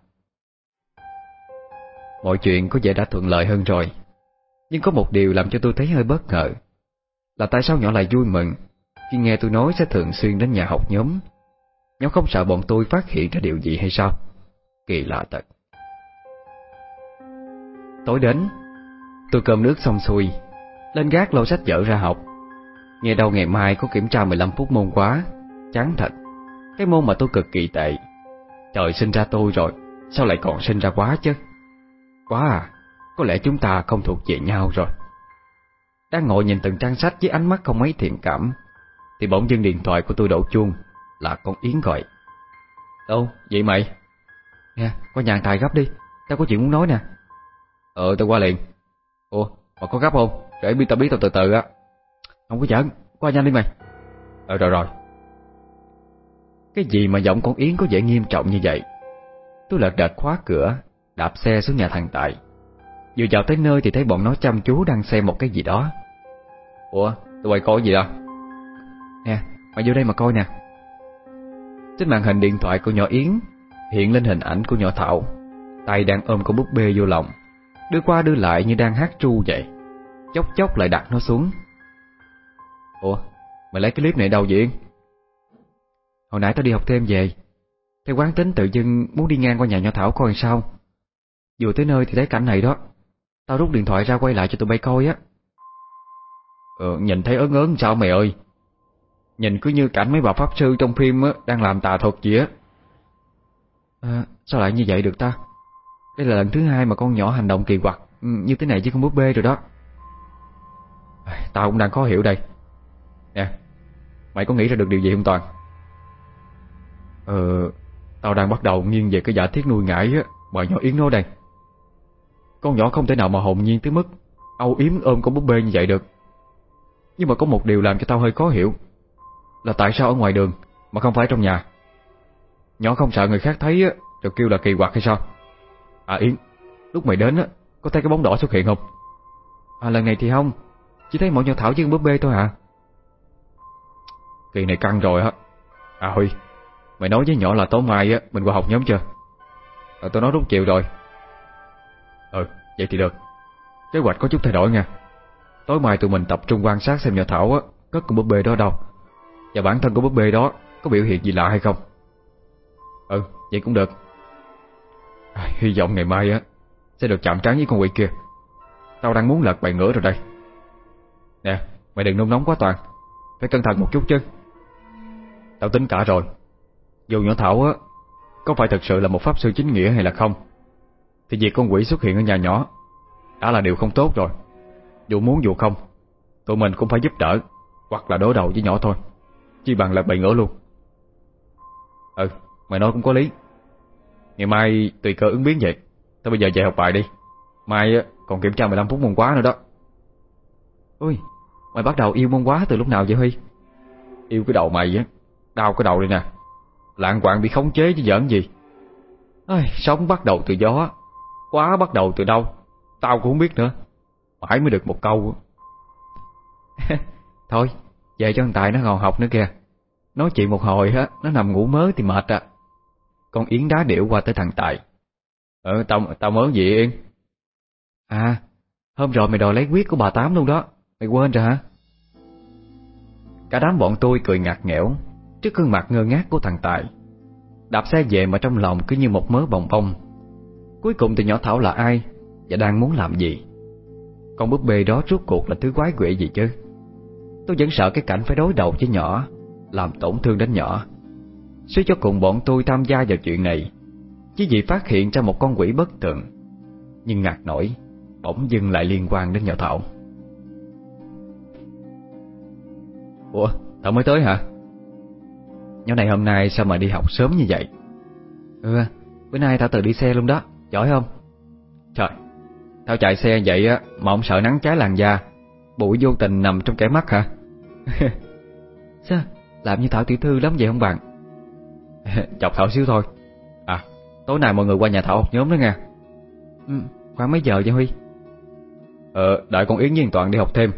Mọi chuyện có vẻ đã thuận lợi hơn rồi. Nhưng có một điều làm cho tôi thấy hơi bất ngờ. Là tại sao nhỏ lại vui mừng Khi nghe tôi nói sẽ thường xuyên đến nhà học nhóm? Nhóm không sợ bọn tôi phát hiện ra điều gì hay sao? Kỳ lạ thật. Tối đến. Tôi cơm nước xong xuôi, Lên gác lô sách vở ra học. Nghe đâu ngày mai có kiểm tra 15 phút môn quá, Chán thật. Cái môn mà tôi cực kỳ tệ. Trời, sinh ra tôi rồi, Sao lại còn sinh ra quá chứ? Quá à Có lẽ chúng ta không thuộc về nhau rồi. Đang ngồi nhìn từng trang sách với ánh mắt không mấy thiện cảm, Thì bỗng dưng điện thoại của tôi đổ chuông, Là con Yến gọi. Đâu, vậy mày? Nè qua nhà tài gấp đi, Tao có chuyện muốn nói nè. Ờ tao qua liền. Ủa, mà có gấp không? Để biết tao biết tao từ từ á. Không có giỡn, Qua nhanh đi mày. Ờ rồi rồi. Cái gì mà giọng con Yến có vẻ nghiêm trọng như vậy? Tôi lật đật khóa cửa, Đạp xe xuống nhà thằng Tài. Vừa vào tới nơi thì thấy bọn nó chăm chú đang xem một cái gì đó. Ủa, tụi bay coi gì đó Nè, mày vô đây mà coi nè. Trên màn hình điện thoại của nhỏ Yến Hiện lên hình ảnh của nhỏ Thảo. Tay đang ôm con búp bê vô lòng. Đưa qua đưa lại như đang hát tru vậy. Chốc chốc lại đặt nó xuống. Ủa Mày lấy cái clip này đâu vậy? Yên? Hồi nãy tao đi học thêm về. Theo quán tính tự dưng muốn đi ngang qua nhà nho Thảo coi sao. Vừa tới nơi thì thấy cảnh này đó. Tao rút điện thoại ra quay lại cho tụi bay coi á. Ờ, nhìn thấy ớn ớn sao mày ơi? Nhìn cứ như cảnh mấy bà pháp sư trong phim á Đang làm tà thuật gì á. À, Sao lại như vậy được ta? Đây là lần thứ hai mà con nhỏ hành động kỳ quặc. Ừ, như thế này chứ không búp bê rồi đó. Tao cũng đang khó hiểu đây. Nè, Mày có nghĩ ra được điều gì không Toàn? Ờ Tao đang bắt đầu nghiêng về cái giả thiết nuôi ngải á, Mà nhỏ Yến nói đây. Con nhỏ không thể nào mà hồn nhiên tới mức Âu yếm ôm con búp bê như vậy được. Nhưng mà có một điều làm cho tao hơi khó hiểu, Là tại sao ở ngoài đường Mà không phải trong nhà? Nhỏ không sợ người khác thấy á, Rồi kêu là kỳ quặc hay sao? À Yến Lúc mày đến á Có thấy cái bóng đỏ xuất hiện không? À lần này thì không. Chỉ thấy mọi nhỏ Thảo với con búp bê thôi hả? Kỳ này căng rồi á. À Huy Mày nói với nhỏ là tối mai á Mình qua học nhóm chưa? À, Tôi nói lúc chiều rồi. Ừ vậy thì được. Kế hoạch có chút thay đổi nha. Tối mai tụi mình tập trung quan sát xem nhỏ Thảo á Cất con búp bê đó đâu. Và bản thân của búp bê đó Có biểu hiện gì lạ hay không? Ừ vậy cũng được à, Hy vọng ngày mai á Sẽ được chạm trán với con quỷ kia. Tao đang muốn lật bài ngửa rồi đây. Nè Mày đừng nôn nóng quá Toàn. Phải cẩn thận một chút chứ. Tao tính cả rồi. Dù nhỏ Thảo á Có phải thật sự là một pháp sư chính nghĩa hay là không Thì việc con quỷ xuất hiện ở nhà nhỏ Đã là điều không tốt rồi. Dù muốn dù không Tụi mình cũng phải giúp đỡ Hoặc là đối đầu với nhỏ thôi. Chỉ bằng là bậy ngỡ luôn. Ừ Mày nói cũng có lý. Ngày mai tùy cơ ứng biến vậy. Tao bây giờ dạy học bài đi. Mai còn kiểm tra 15 phút môn quá nữa đó. Ui Mày bắt đầu yêu môn quá từ lúc nào vậy Huy? Yêu cái đầu mày á Đau cái đầu đây nè. Lạng quạng bị khống chế chứ giỡn gì. Ôi, Sống bắt đầu từ gió Quá bắt đầu từ đâu Tao cũng không biết nữa. Mãi mới được một câu Thôi Về cho thằng Tài nó ngồi học nữa kìa. Nói chuyện một hồi á Nó nằm ngủ mớ thì mệt à con Yến đá điệu qua tới thằng Tài. Ờ tao, tao mớ gì Yên? À Hôm rồi mày đòi lấy quyết của bà Tám luôn đó. Mày quên rồi hả? Cả đám bọn tôi cười ngặt nghẽo Trước gương mặt ngơ ngác của thằng Tài. Đạp xe về mà trong lòng cứ như một mớ bồng bông. Cuối cùng thì nhỏ Thảo là ai Và đang muốn làm gì? Con búp bê đó rốt cuộc là thứ quái quỷ gì chứ? Tôi vẫn sợ cái cảnh phải đối đầu với nhỏ Làm tổn thương đến nhỏ. Suy cho cùng bọn tôi tham gia vào chuyện này chứ vì phát hiện ra một con quỷ bất thường Nhưng ngạc nổi Bỗng dưng lại liên quan đến nhỏ Thảo Ủa, Thảo mới tới hả? Nhỏ này hôm nay sao mà đi học sớm như vậy? Ừ, bữa nay Thảo tự đi xe luôn đó, giỏi không? Trời, Thảo chạy xe vậy á mà không sợ nắng cháy làn da Bụi vô tình nằm trong kẻ mắt hả? sao? Làm như Thảo tiểu thư lắm vậy không bạn? Chọc Thảo xíu thôi. À, tối nay mọi người qua nhà Thảo học nhóm đó nha ừ, Khoảng mấy giờ vậy Huy? Ờ, đợi con Yến với Toàn đi học thêm.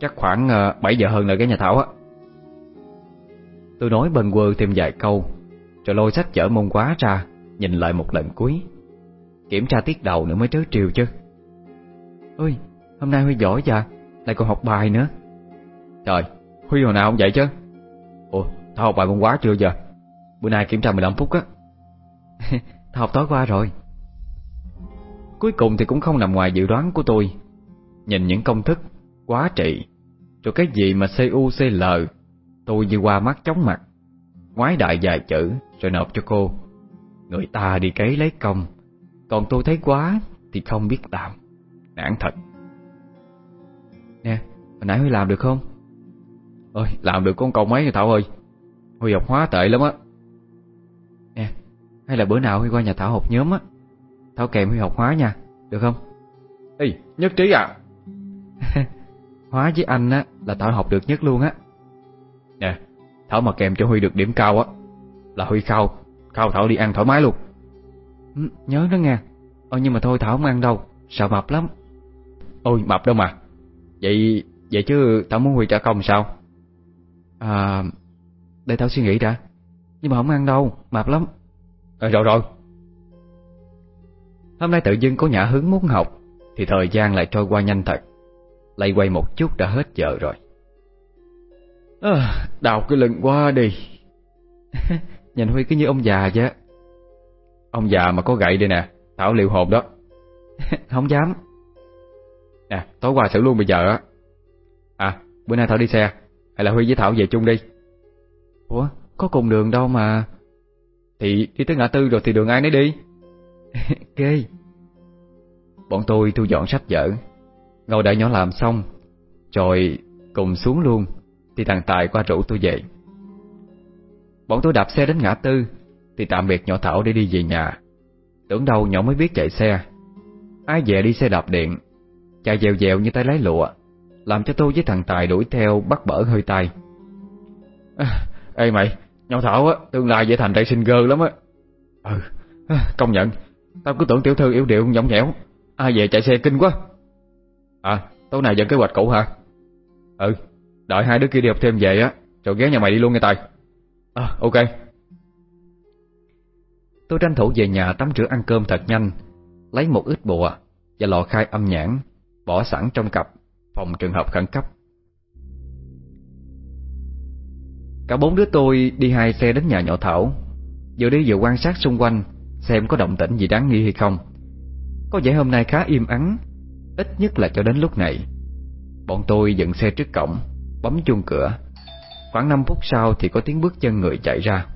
Chắc khoảng uh, ờ, 7 giờ hơn là cái nhà Thảo á. Tôi nói bần quơ thêm vài câu Rồi lôi sách chở môn quá ra Nhìn lại một lần cuối. Kiểm tra tiết đầu nữa mới trớ triều chứ. Ôi, hôm nay Huy giỏi vậy Lại còn học bài nữa. Trời, Huy hồi nào không vậy chứ? Ủa, tao học bài môn quá chưa giờ Bữa nay kiểm tra 15 phút á. Tao học tối qua rồi. Cuối cùng thì cũng không nằm ngoài dự đoán của tôi. Nhìn những công thức, quá trị, Rồi cái gì mà CUCL Tôi như qua mắt chóng mặt. Ngoái đại vài chữ, Rồi nộp cho cô. Người ta đi cấy lấy công, Còn tôi thấy quá Thì không biết làm. Nản thật. Nè, Hồi nãy Huy làm được không? Ơi làm được con câu mấy người Thảo ơi. Huy học hóa tệ lắm á. Hay là bữa nào Huy qua nhà Thảo học nhóm á? Thảo kèm Huy học hóa nha Được không? Ê nhất trí à? Hóa với anh á là Thảo học được nhất luôn á. Nè Thảo mà kèm cho Huy được điểm cao á Là Huy khao Khao Thảo đi ăn thoải mái luôn. Ừ, Nhớ đó nghe. Ờ nhưng mà thôi Thảo không ăn đâu Sợ mập lắm. Ôi mập đâu mà. Vậy vậy chứ Thảo muốn Huy trả công sao? À Để Thảo suy nghĩ đã. Nhưng mà không ăn đâu Mập lắm à, Rồi rồi. Hôm nay tự dưng có nhã hứng muốn học Thì thời gian lại trôi qua nhanh thật. Lay quay một chút đã hết giờ rồi. À, Đào cái lưng qua đi. Nhìn Huy cứ như ông già vậy Ông già mà có gậy đây nè Thảo liệu hồn đó. Không dám. Nè tối qua xử luôn bây giờ á. À bữa nay Thảo đi xe Hay là Huy với Thảo về chung đi? Ủa có cùng đường đâu mà Thì đi tới ngã tư rồi thì đường ai nấy đi? Ghê Bọn tôi thu dọn sách vở. Ngồi đợi nhỏ làm xong Rồi cùng xuống luôn Thì thằng Tài qua rủ tôi về. Bọn tôi đạp xe đến ngã tư Thì tạm biệt nhỏ Thảo để đi về nhà. Tưởng đâu nhỏ mới biết chạy xe. Ai về đi xe đạp điện Chạy dèo dèo như tay lái lụa Làm cho tôi với thằng Tài đuổi theo bắt bở hơi tay. À, Ê mày Nhỏ Thảo á, Tương lai dễ thành đại sinh gơ lắm á. Ừ Công nhận. Tao cứ tưởng tiểu thư yếu điệu, nhõng nhẽo. Ai về chạy xe kinh quá. À tối nay dẫn kế hoạch cũ hả? Ừ Đợi hai đứa kia đi học thêm về á Rồi ghé nhà mày đi luôn nghe Tài. À ok. Tôi tranh thủ về nhà tắm rửa ăn cơm thật nhanh, Lấy một ít bùa Và lọ khai âm nhãn, Bỏ sẵn trong cặp, Phòng trường hợp khẩn cấp. Cả bốn đứa tôi đi hai xe đến nhà nhỏ Thảo. Vừa đi vừa quan sát xung quanh Xem có động tĩnh gì đáng nghi hay không. Có vẻ hôm nay khá im ắng Ít nhất là cho đến lúc này. Bọn tôi dựng xe trước cổng Bấm chuông cửa. Khoảng 5 phút sau thì có tiếng bước chân người chạy ra.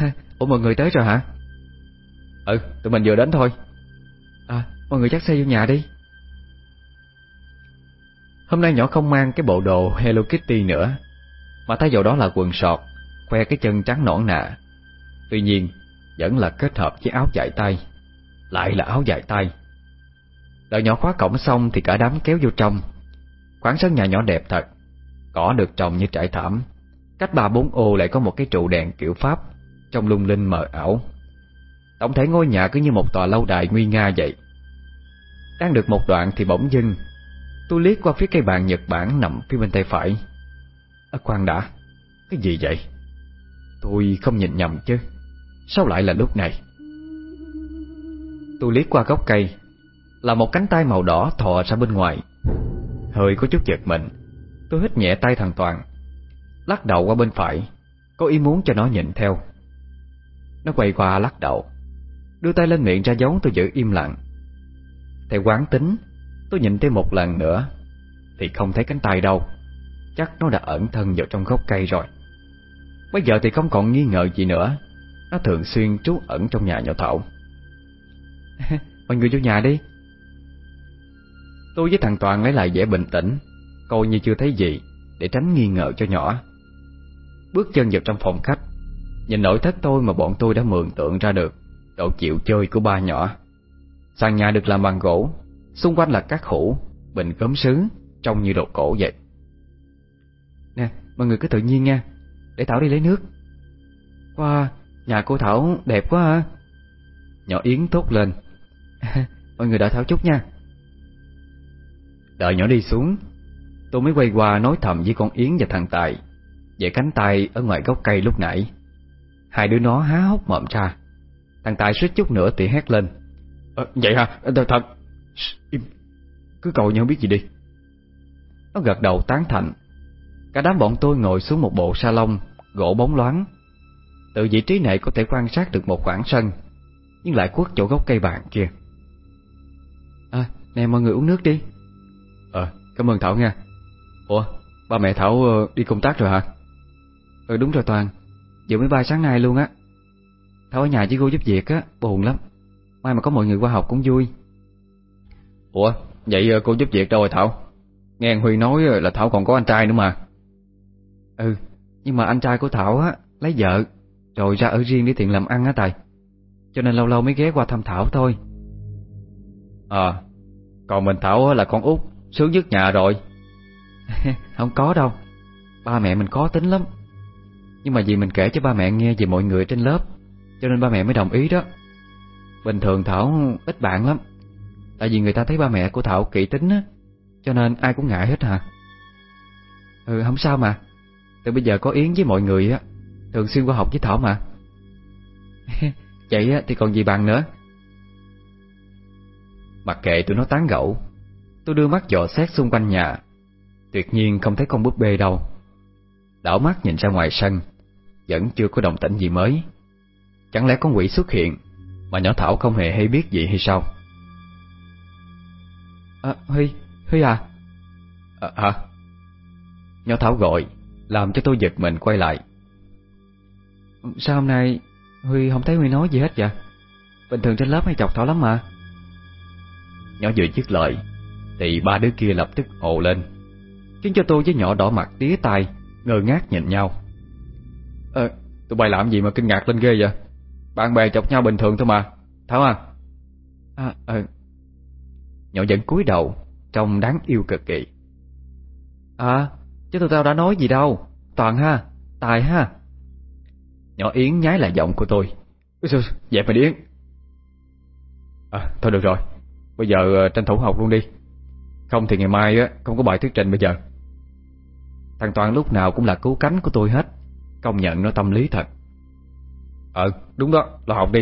Ủa mọi người tới rồi hả? Ừ, tụi mình vừa đến thôi. À, mọi người chắc xe vô nhà đi. Hôm nay nhỏ không mang cái bộ đồ Hello Kitty nữa. Mà thay vào đó là quần sọt, Khoe cái chân trắng nõn nà. Tuy nhiên, Vẫn là kết hợp với áo dài tay, Lại là áo dài tay. Đợi nhỏ khóa cổng xong thì cả đám kéo vô trong. Khoảng sân nhà nhỏ đẹp thật, Cỏ được trồng như trải thảm. Cách ba bốn ô lại có một cái trụ đèn kiểu Pháp Trong lung linh mờ ảo. Tổng thể ngôi nhà cứ như một tòa lâu đài nguy nga vậy. Đang được một đoạn thì bỗng dưng Tôi liếc qua phía cây bàn Nhật Bản nằm phía bên tay phải. À khoan đã. Cái gì vậy? Tôi không nhìn nhầm chứ. Sao lại là lúc này? Tôi liếc qua gốc cây. Là một cánh tay màu đỏ thò ra bên ngoài. Hơi có chút giật mình. Tôi hít nhẹ tay thằng Toàn. Lắc đầu qua bên phải. Có ý muốn cho nó nhìn theo. Nó quay qua lắc đầu. Đưa tay lên miệng ra dấu tôi giữ im lặng. Theo quán tính, Tôi nhìn thêm một lần nữa. Thì không thấy cánh tay đâu. Chắc nó đã ẩn thân vào trong gốc cây rồi. Bây giờ thì không còn nghi ngờ gì nữa. Nó thường xuyên trú ẩn trong nhà nhỏ Thảo. Mọi người vô nhà đi. Tôi với thằng Toàn lấy lại vẻ bình tĩnh, Coi như chưa thấy gì, Để tránh nghi ngờ cho nhỏ. Bước chân vào trong phòng khách, Nhìn nội thất tôi mà bọn tôi đã mường tượng ra được, Độ chịu chơi của ba nhỏ. Sàn nhà được làm bằng gỗ, Xung quanh là các hũ, Bình cấm sứ, Trông như đồ cổ vậy mọi người cứ tự nhiên nha. Để Thảo đi lấy nước. Wow Nhà cô Thảo đẹp quá ha Nhỏ Yến thốt lên. Mọi người đợi Thảo chút nha. Đợi nhỏ đi xuống. Tôi mới quay qua nói thầm với con Yến và thằng Tài. Về cánh tay ở ngoài gốc cây lúc nãy. Hai đứa nó há hốc mộm ra. Thằng Tài suýt chút nữa thì hét lên. À, Vậy hả? Thật thật. Im. Cứ cầu nhau biết gì đi. Nó gật đầu tán thành Cả đám bọn tôi ngồi xuống một bộ salon, Gỗ bóng loáng. Từ vị trí này có thể quan sát được một khoảng sân, Nhưng lại quất chỗ gốc cây bàn kia. À nè, mọi người uống nước đi. Ờ cảm ơn Thảo nha. Ủa, ba mẹ Thảo ờ, đi công tác rồi hả? Ừ đúng rồi Toàn. Giờ mới bay sáng nay luôn á. Thảo ở nhà chỉ cô giúp việc á, Buồn lắm. Mai mà có mọi người qua học cũng vui. Ủa, vậy ờ, cô giúp việc đâu rồi Thảo? Nghe Huy nói ờ, là Thảo còn có anh trai nữa mà. Ừ Nhưng mà anh trai của Thảo á Lấy vợ Rồi ra ở riêng để tiện làm ăn á Tài. Cho nên lâu lâu mới ghé qua thăm Thảo thôi. À Còn mình Thảo là con út Sướng nhất nhà rồi. Không có đâu Ba mẹ mình có tính lắm. Nhưng mà vì mình kể cho ba mẹ nghe về mọi người trên lớp Cho nên ba mẹ mới đồng ý đó. Bình thường Thảo ít bạn lắm Tại vì người ta thấy ba mẹ của Thảo kỹ tính á Cho nên ai cũng ngại hết hả? Ừ không sao mà từ bây giờ có Yến với mọi người á. Thường xuyên qua học với Thảo mà. Vậy á thì còn gì bằng nữa? Mặc kệ tụi nó tán gẫu Tôi đưa mắt dò xét xung quanh nhà. Tuyệt nhiên không thấy con búp bê đâu. Đảo mắt nhìn ra ngoài sân Vẫn chưa có động tĩnh gì mới. Chẳng lẽ con quỷ xuất hiện Mà nhỏ Thảo không hề hay biết gì hay sao? À Huy, Huy à. À hả? Nhỏ Thảo gọi. Làm cho tôi giật mình quay lại. Sao hôm nay Huy không thấy Huy nói gì hết vậy? Bình thường trên lớp hay chọc Thảo lắm mà. Nhỏ vừa dứt lời Thì ba đứa kia lập tức ồ lên Khiến cho tôi với nhỏ đỏ mặt tía tai Ngơ ngác nhìn nhau. Ờ, tụi bay làm gì mà kinh ngạc lên ghê vậy? Bạn bè chọc nhau bình thường thôi mà Thảo à? À, ờ. Nhỏ vẫn cúi đầu Trông đáng yêu cực kỳ. À, chứ tụi tao đã nói gì đâu. Toàn ha, Tài ha. Nhỏ Yến nhái lại giọng của tôi. Dẹp mày đi Yến. À, thôi được rồi. Bây giờ ờ, tranh thủ học luôn đi. Không thì ngày mai á không có bài thuyết trình bây giờ. Thằng Toàn lúc nào cũng là cứu cánh của tôi hết. Công nhận nó tâm lý thật. Ờ đúng đó. Lo học đi.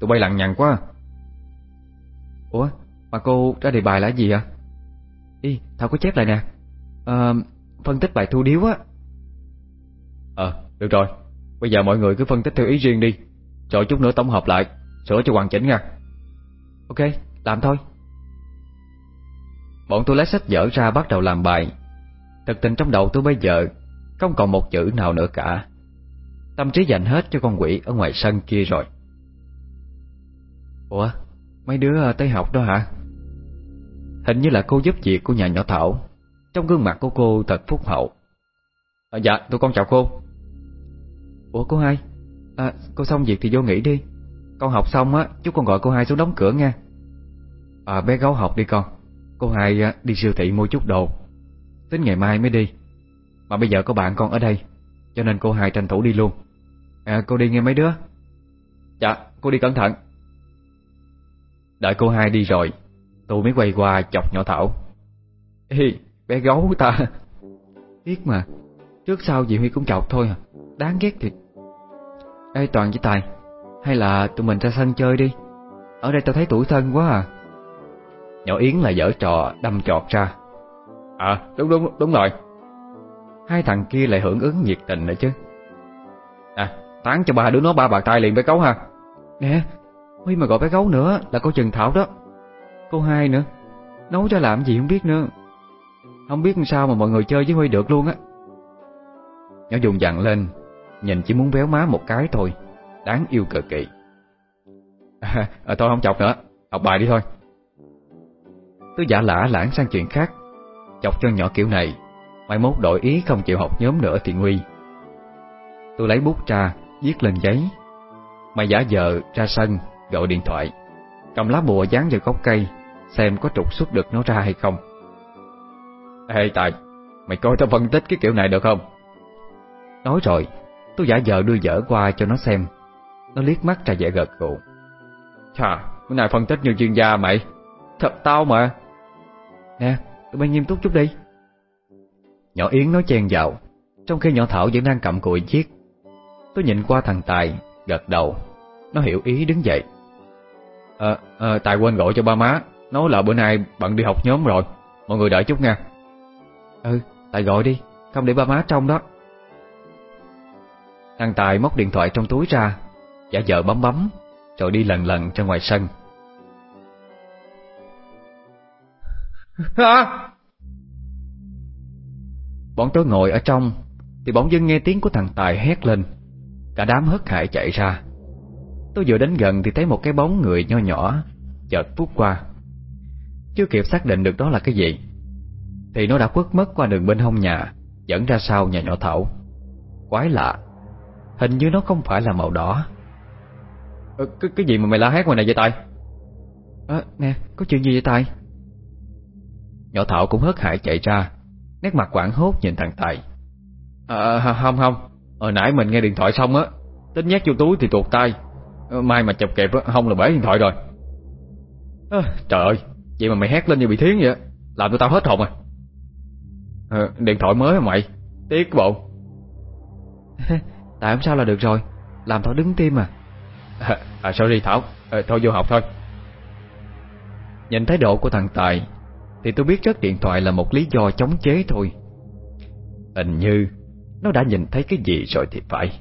Tụi bay lằng nhằng quá. Ủa mà cô ra đề bài là gì ạ Ý Thảo có chép lại nè. À, Phân tích bài thu điếu á. Ờ được rồi. Bây giờ mọi người cứ phân tích theo ý riêng đi. Rồi chút nữa tổng hợp lại Sửa cho hoàn chỉnh nha. Ok làm thôi. Bọn tôi lấy sách vở ra bắt đầu làm bài. Thực tình trong đầu tôi bây giờ Không còn một chữ nào nữa cả. Tâm trí dành hết cho con quỷ Ở ngoài sân kia rồi. Ủa Mấy đứa tới học đó hả? Hình như là cô giúp việc của nhà nhỏ Thảo trong gương mặt của cô thật phúc hậu. À, Dạ tôi con chào cô. Ủa cô hai? À, Cô xong việc thì vô nghỉ đi. Con học xong á Chú con gọi cô hai xuống đóng cửa nha À bé gấu học đi con. Cô hai đi siêu thị mua chút đồ. Tính ngày mai mới đi. Mà bây giờ có bạn con ở đây Cho nên cô hai tranh thủ đi luôn. À cô đi nghe mấy đứa. Dạ cô đi cẩn thận. Đợi cô hai đi rồi Tôi mới quay qua chọc nhỏ Thảo. Ê bé gấu ta. Biết mà. Trước sau dì Huy cũng chọc thôi à. Đáng ghét thiệt. Ê Toàn với Tài Hay là tụi mình ra sân chơi đi. Ở đây tao thấy tuổi thân quá à. Nhỏ Yến là dở trò đâm chọt ra. À đúng đúng đúng rồi. Hai thằng kia lại hưởng ứng nhiệt tình nữa chứ. À tán cho ba đứa nó ba bạc tay liền bé gấu ha. Nè Huy mà gọi bé gấu nữa là cô Trần Thảo đó. Cô hai nữa. Nấu ra làm gì không biết nữa không biết sao mà mọi người chơi với Huy được luôn á. Nhỏ dùng dặn lên Nhìn chỉ muốn véo má một cái thôi. Đáng yêu cực kỳ à, à, Thôi không chọc nữa Học bài đi thôi. Tôi giả lả lãng sang chuyện khác. Chọc cho nhỏ kiểu này Mai mốt đổi ý không chịu học nhóm nữa thì nguy. Tôi lấy bút ra Viết lên giấy. Mày giả vờ ra sân Gọi điện thoại. Cầm lá bùa dán vào gốc cây Xem có trục xuất được nó ra hay không. Ê Tài Mày coi tao phân tích cái kiểu này được không? Nói rồi Tôi giả vờ đưa dở qua cho nó xem. Nó liếc mắt ra vẻ gật gù. Chà, bữa nay phân tích như chuyên gia mày. Thật tao mà. Nè, tụi bay nghiêm túc chút đi. Nhỏ Yến nói chen vào Trong khi nhỏ Thảo vẫn đang cầm cùi chiếc. Tôi nhìn qua thằng Tài Gật đầu. Nó hiểu ý đứng dậy. Ờ, à, Tài quên gọi cho ba má. Nói là bữa nay bạn đi học nhóm rồi. Mọi người đợi chút nha. Ừ, Tài gọi đi Không để ba má trong đó. Thằng Tài móc điện thoại trong túi ra Giả vờ bấm bấm Rồi đi lần lần ra ngoài sân. Hả? Bọn tôi ngồi ở trong Thì bỗng dưng nghe tiếng của thằng Tài hét lên. Cả đám hớt hải chạy ra. Tôi vừa đến gần thì thấy một cái bóng người nho nhỏ Chợt phút qua. Chưa kịp xác định được đó là cái gì thì nó đã khuất mất qua đường bên hông nhà Dẫn ra sau nhà nhỏ Thảo. Quái lạ Hình như nó không phải là màu đỏ. Ừ, cái, cái gì mà mày la hét ngoài này vậy Tài? À, Nè có chuyện gì vậy Tài? Nhỏ Thảo cũng hớt hải chạy ra Nét mặt quảng hốt nhìn thằng Tài. À, Không không Hồi nãy mình nghe điện thoại xong á Tính nhét vô túi thì tuột tay. Mai mà chụp kẹp không là bể điện thoại rồi. À, Trời ơi Vậy mà mày hét lên như bị thiến vậy Làm tụi tao hết hồn à, à Điện thoại mới hả mày? Tiếc bộ. Tại không sao là được rồi. Làm Thảo đứng tim à. À, à sorry Thảo? À, Thôi vô học thôi. Nhìn thái độ của thằng Tài Thì tôi biết rớt điện thoại là một lý do chống chế thôi. Hình như Nó đã nhìn thấy cái gì rồi thì phải